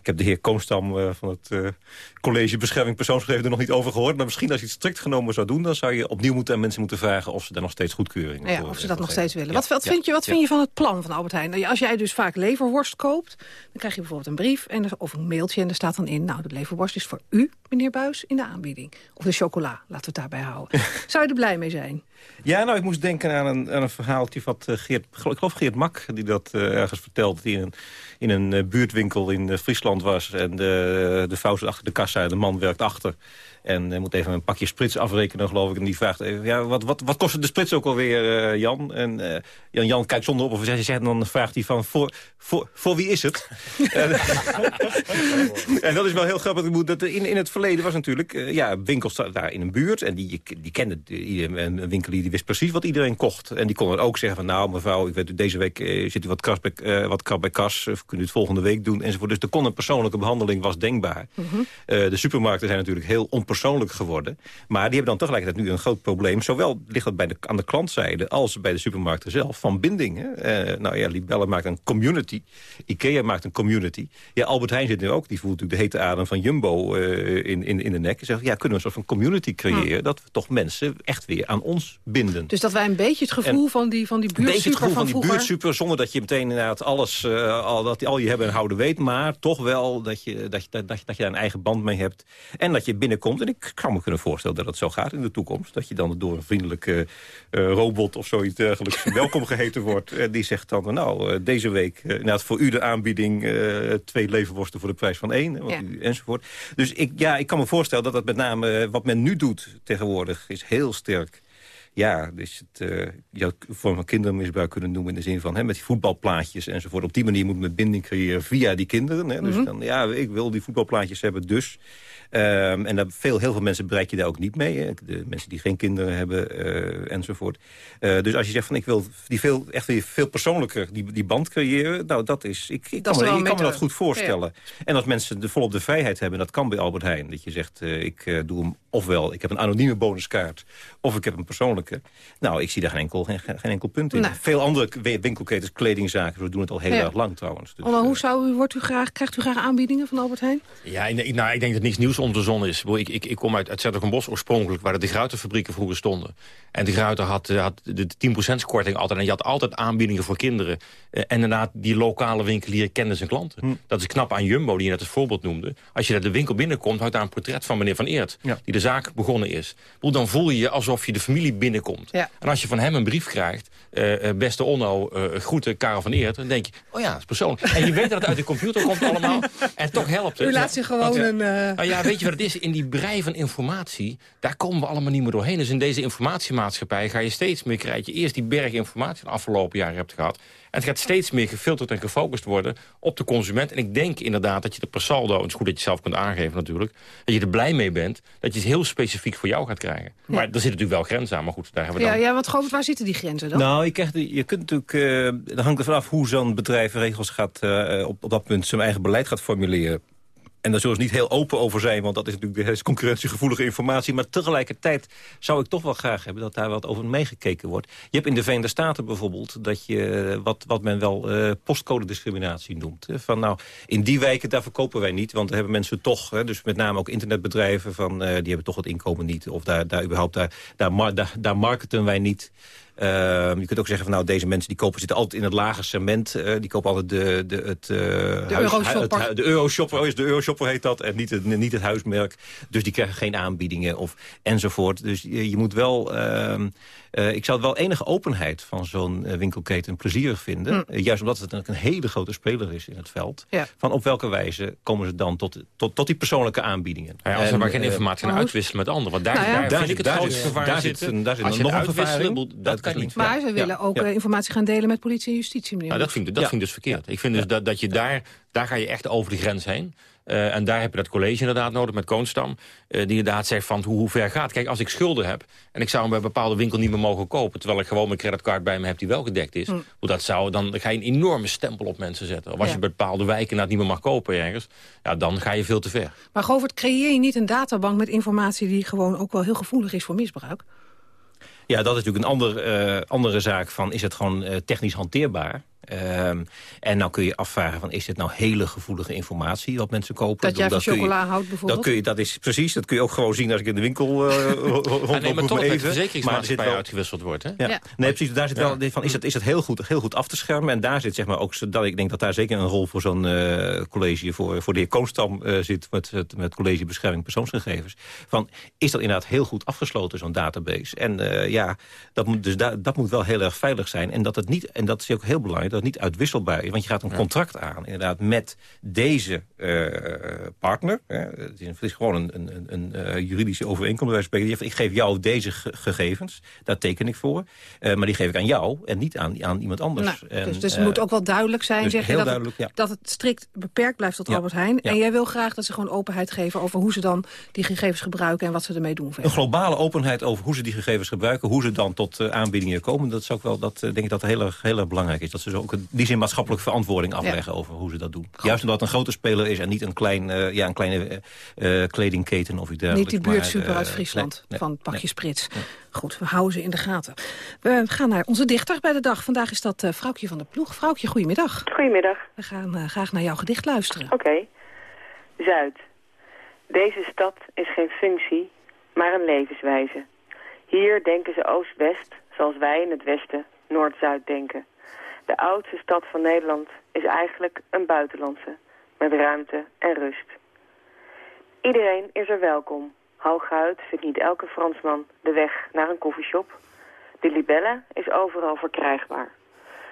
ik heb de heer Koonstam van het College Bescherming Persoonsgegevens er nog niet over gehoord. Maar misschien als je het strikt genomen zou doen... dan zou je opnieuw moeten aan mensen moeten vragen... of ze daar nog steeds goedkeuring Ja, voor of ze dat nog steeds willen. Wat, vind, je, wat vind je van het plan van Albert Heijn? Nou, Als jij dus vaak leverworst koopt, dan krijg je bijvoorbeeld een brief en of een mailtje... en er staat dan in, nou, de leverworst is voor u, meneer Buis, in de aanbieding. Of de chocola, laten we het daarbij houden. Zou je er blij mee zijn? Ja, nou, ik moest denken aan een, aan een verhaaltje van eh, Geert, ik geloof Geert Mak... die dat eh, ergens vertelde, die in een, in een eh, buurtwinkel in Friesland was... en de, de vrouw zit achter de kassa en de man werkt achter... En eh, moet even een pakje sprits afrekenen, geloof ik. En die vraagt even, ja, wat, wat, wat kost de sprits ook alweer, eh, Jan? En Jan, Jan kijkt zonder op of hij zegt, en dan vraagt hij van, voor, voor, voor wie is het? en, en dat is wel heel grappig. Dat in, in het verleden was natuurlijk, eh, ja, winkels daar in een buurt. En die, die kende een winkelier, die wist precies wat iedereen kocht. En die kon dan ook zeggen van, nou mevrouw, ik weet, deze week eh, zit u wat, kras bij, eh, wat krap bij kas. Of kunt u het volgende week doen? Enzovoort. Dus er kon een persoonlijke behandeling was denkbaar. Eh, de supermarkten zijn natuurlijk heel onpersoonlijk geworden. Maar die hebben dan tegelijkertijd nu een groot probleem. Zowel ligt dat bij de, aan de klantzijde als bij de supermarkten zelf. Van binding. Hè? Eh, nou ja, Libelle maakt een community. Ikea maakt een community. Ja, Albert Heijn zit nu ook. Die voelt natuurlijk de hete adem van Jumbo in, in, in de nek. En zegt, ja, kunnen we een soort van community creëren... dat we toch mensen echt weer aan ons binden. Dus dat wij een beetje het gevoel van die, van die Een beetje het buurtsuper gevoel van van die buurtsuper, zonder dat je meteen inderdaad alles, eh, al, dat, al je hebben en houden weet. Maar toch wel dat je, dat, je, dat, je, dat je daar een eigen band mee hebt. En dat je binnenkomt. En ik kan me kunnen voorstellen dat het zo gaat in de toekomst. Dat je dan door een vriendelijke eh, robot of zoiets dergelijks welkom geheten wordt. En die zegt dan, nou, eh, deze week eh, inderdaad voor u de aanbieding... eh, twee leverworsten voor de prijs van één. Want Ja. u, enzovoort. Dus ik, ja, ik kan me voorstellen dat dat met name eh, wat men nu doet tegenwoordig... is heel sterk ja, dus het, eh, je zou het een vorm van kindermisbruik kunnen noemen... in de zin van hè, met die voetbalplaatjes enzovoort. Op die manier moet men binding creëren via die kinderen. Hè. Dus Mhm. dan, ja, ik wil die voetbalplaatjes hebben, dus... Ehm, en daar veel, heel veel mensen bereik je daar ook niet mee. Hè. De mensen die geen kinderen hebben eh, enzovoort. Eh, dus als je zegt van ik wil die veel, echt weer veel persoonlijker die, die band creëren. Nou, dat is, ik, ik Dat kan, is me, wel ik kan me een dat goed voorstellen. En als mensen de, volop de vrijheid hebben, dat kan bij Albert Heijn. Dat je zegt, eh, ik doe hem ofwel, ik heb een anonieme bonuskaart... of ik heb een persoonlijke. Nou, ik zie daar geen enkel, geen, geen enkel punt in. Veel andere winkelketens, kledingzaken, we doen het al heel Ja. erg lang trouwens. Dus, Onno, hoe zou u, wordt u graag, krijgt u graag aanbiedingen van Albert Heijn? Ja, nou, ik denk dat niks nieuws onder de zon is. Ik Ik, ik, kom uit, uit Zettergenbos oorspronkelijk, waar de Gruitenfabrieken vroeger stonden. En de Gruiter had, eh, had de 10% korting altijd. En je had altijd aanbiedingen voor kinderen. Eh, en inderdaad, die lokale winkelier kende zijn klanten. Dat is knap aan Jumbo, die je net als voorbeeld noemde. Als je naar de winkel binnenkomt, hangt daar een portret van meneer Van Eert. Die de zaak begonnen is. Dan voel je je alsof je de familie binnenkomt. Ja. En als je van hem een brief krijgt, eh, beste Onno, eh groeten Karel van Eert. Dan denk je, oh ja, dat is persoonlijk. En je weet dat het uit de computer komt allemaal. En toch helpt het. U laat zich gewoon Want, een... eh, nou ja, weet je wat het is? In die brei van informatie, daar komen we allemaal niet meer doorheen. Dus in deze informatiemaatschappij ga je steeds meer krijgen. Je eerst die berg informatie de afgelopen jaren hebt gehad. En het gaat steeds meer gefilterd en gefocust worden op de consument. En ik denk inderdaad dat je de per saldo, het is goed dat je zelf kunt aangeven natuurlijk... dat je er blij mee bent, dat je het heel specifiek voor jou gaat krijgen. Maar er zitten natuurlijk wel grenzen aan, maar goed, daar hebben we ja, dan... ja, want Govert, waar zitten die grenzen dan? Nou, je, krijgt, je kunt natuurlijk, eh dan hangt er vanaf hoe zo'n bedrijf regels gaat, eh, op, op dat punt zijn eigen beleid gaat formuleren. En daar zullen ze niet heel open over zijn, want dat is natuurlijk de concurrentiegevoelige informatie. Maar tegelijkertijd zou ik toch wel graag hebben dat daar wat over meegekeken wordt. Je hebt in de Verenigde Staten bijvoorbeeld dat je wat, wat men wel uh, postcode discriminatie noemt. Van nou, in die wijken daar verkopen wij niet, want daar hebben mensen toch, hè, dus met name ook internetbedrijven, van, die hebben toch het inkomen niet. Of daar, daar überhaupt, daar, daar, daar, daar marketen wij niet. Uh, je kunt ook zeggen van nou, deze mensen die kopen zitten altijd in het lage cement. Uh, die kopen altijd de, de, het, uh, de huis, Euroshopper. Het, de Euroshopper, oh, is de Euroshopper heet dat. En niet het, niet het huismerk. Dus die krijgen geen aanbiedingen of enzovoort. Dus je, je moet wel... Uh, ik zou wel enige openheid van zo'n winkelketen plezierig vinden. Mm. juist omdat het een hele grote speler is in het veld. Ja. Van op welke wijze komen ze dan tot, tot, tot die persoonlijke aanbiedingen. Ja, als ze maar geen informatie gaan uitwisselen met anderen. Want daar, nou ja. daar, daar vind ik het grootste gevaar daar zitten. Daar zit als nog een gevaar dat kan niet. Maar ze willen ook informatie gaan delen met politie en justitie, meneer. Nou, dat vind ik, dat vind ik dus verkeerd. Ik vind dus dat, dat je daar, daar ga je echt over de grens heen. Uh, en daar heb je dat college inderdaad nodig met Koonstam. Uh, die inderdaad zegt van hoe, hoe ver gaat. Kijk, als ik schulden heb en ik zou hem bij een bepaalde winkel niet meer mogen kopen... terwijl ik gewoon mijn creditcard bij me heb die wel gedekt is... Mm. Hoe dat zou, dan ga je een enorme stempel op mensen zetten. Of als ja. je bij bepaalde wijken dat niet meer mag kopen ergens... Ja, dan ga je veel te ver. Maar Govert, creëer je niet een databank met informatie... die gewoon ook wel heel gevoelig is voor misbruik? Ja, dat is natuurlijk een ander, uh, andere zaak van... is het gewoon uh, technisch hanteerbaar? Um, en nou kun je afvragen van is dit nou hele gevoelige informatie wat mensen kopen? Dat jij van chocola houdt bijvoorbeeld? Dat, kun je, dat is precies, dat kun je ook gewoon zien als ik in de winkel uh, rondloop. Ah, nee, maar toch verzekeringsmaatschappij wel... uitgewisseld wordt. Hè? Ja. ja. Nee, precies, daar zit wel van is het, is het heel, goed, heel goed af te schermen. En daar zit zeg maar ook, dat, ik denk dat daar zeker een rol voor zo'n uh, college voor, voor de heer Koonstam uh, zit met met college bescherming persoonsgegevens. Van is dat inderdaad heel goed afgesloten zo'n database? En ja, dat moet, dus da dat moet wel heel erg veilig zijn. En dat het niet, en dat is ook heel belangrijk, dat het niet uitwisselbaar is. Want je gaat een contract aan, inderdaad, met deze uh, partner. Hè. Het, is, het, is, gewoon een, een, een uh, juridische overeenkomst. Bij spreken. Ik geef jou deze gegevens, daar teken ik voor. Uh, maar die geef ik aan jou en niet aan, aan iemand anders. Nou, en, dus, dus het moet ook wel duidelijk zijn, dus zeg je, dat, het, ja. dat het strikt beperkt blijft tot ja. Albert Heijn. Ja. En jij wil graag dat ze gewoon openheid geven over hoe ze dan die gegevens gebruiken en wat ze ermee doen. Verder. Een globale openheid over hoe ze die gegevens gebruiken, hoe ze dan tot aanbiedingen komen. Dat is ook wel, dat denk ik dat heel erg, heel erg belangrijk is. Dat ze ook die zin maatschappelijk verantwoording afleggen over hoe ze dat doen. Goed. Juist omdat het een grote speler is en niet een, klein, uh, ja, een kleine uh, kledingketen of iets dergelijks. Niet die buurtsuper uit Friesland nee, nee, van het pakje nee. Sprits. Goed, we houden ze in de gaten. We gaan naar onze dichter bij de dag. Vandaag is dat uh, Vrouwtje van de Ploeg. Vrouwtje, goedemiddag. Goedemiddag. We gaan uh, graag naar jouw gedicht luisteren. Oké. Okay. Zuid. Deze stad is geen functie, maar een levenswijze. Hier denken ze oost-west, zoals wij in het westen noord-zuid denken. De oudste stad van Nederland is eigenlijk een buitenlandse, met ruimte en rust. Iedereen is er welkom. Hooguit vindt niet elke Fransman de weg naar een koffieshop. De libelle is overal verkrijgbaar.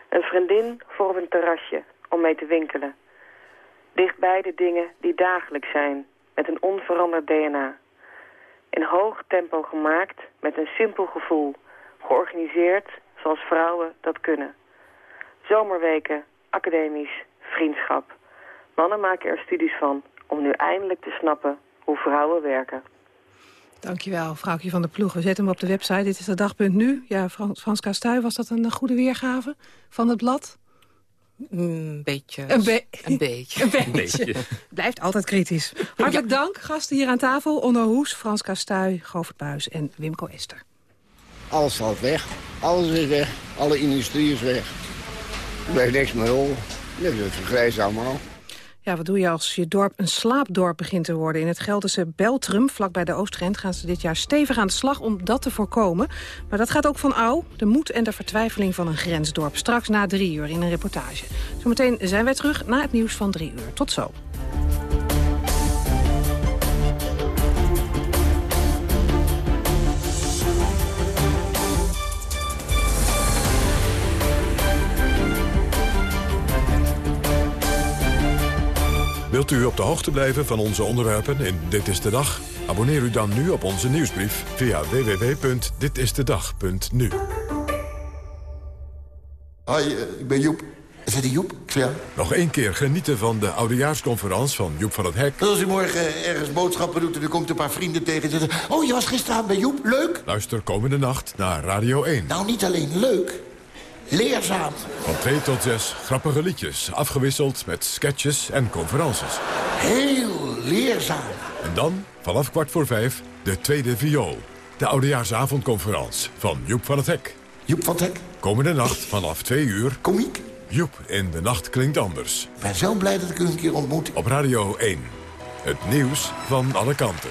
Een vriendin voor op een terrasje om mee te winkelen. Dichtbij de dingen die dagelijks zijn, met een onveranderd DNA. In hoog tempo gemaakt, met een simpel gevoel. Georganiseerd zoals vrouwen dat kunnen. Zomerweken, academisch, vriendschap. Mannen maken er studies van om nu eindelijk te snappen hoe vrouwen werken. Dankjewel, vrouwtje van de ploeg. We zetten hem op de website. Dit is de dag.nu. nu. Ja, Frans, Frans Kastuy, was dat een goede weergave van het blad? Een beetje. Een, be een beetje. een beetje. Blijft altijd kritisch. Hartelijk ja. dank. Gasten hier aan tafel. Onno Hoes, Frans Kastuy, Govert Buis en Wimco Ester. Alles valt weg. Alles is weg. Alle industrie is weg. Er blijft niks meer over. Dat is vergrijs allemaal. Ja, wat doe je als je dorp een slaapdorp begint te worden? In het Gelderse Beltrum, vlakbij de Oostgrens, gaan ze dit jaar stevig aan de slag om dat te voorkomen. Maar dat gaat ook van ouw, de moed en de vertwijfeling van een grensdorp. Straks na drie uur in een reportage. Zometeen zijn wij terug na het nieuws van drie uur. Tot zo. Wilt u op de hoogte blijven van onze onderwerpen in Dit is de Dag? Abonneer u dan nu op onze nieuwsbrief via www.ditistedag.nu. Hoi, uh, ik ben Joep. Is het Joep? Ja. Nog één keer genieten van de oudejaarsconferentie van Joep van het Hek. Als u morgen ergens boodschappen doet en u komt een paar vrienden tegen... en zeggen, oh, je was gisteravond bij Joep, leuk? Luister komende nacht naar Radio 1. Nou, niet alleen leuk... leerzaam. Van 2 tot 6 grappige liedjes, afgewisseld met sketches en conferences. Heel leerzaam. En dan, vanaf kwart voor vijf, de tweede viool. De oudejaarsavondconferentie van Joep van het Hek. Joep van het Hek? Komende nacht vanaf 2 uur. Komiek? Joep in de nacht klinkt anders. Ik ben zo blij dat ik u een keer ontmoet. Op Radio 1. Het nieuws van alle kanten.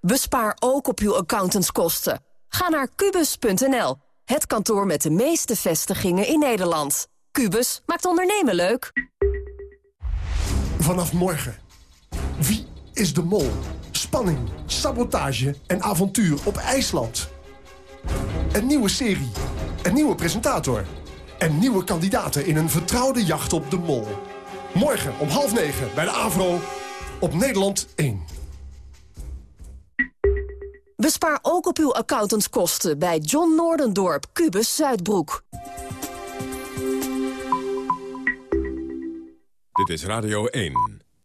Bespaar ook op uw accountantskosten. Ga naar kubus.nl, het kantoor met de meeste vestigingen in Nederland. Kubus maakt ondernemen leuk. Vanaf morgen. Wie is de mol? Spanning, sabotage en avontuur op IJsland. Een nieuwe serie, een nieuwe presentator... en nieuwe kandidaten in een vertrouwde jacht op de mol. Morgen om half negen bij de AVRO op Nederland 1. Bespaar ook op uw accountantskosten bij John Noordendorp, Kubus Zuidbroek. Dit is Radio 1.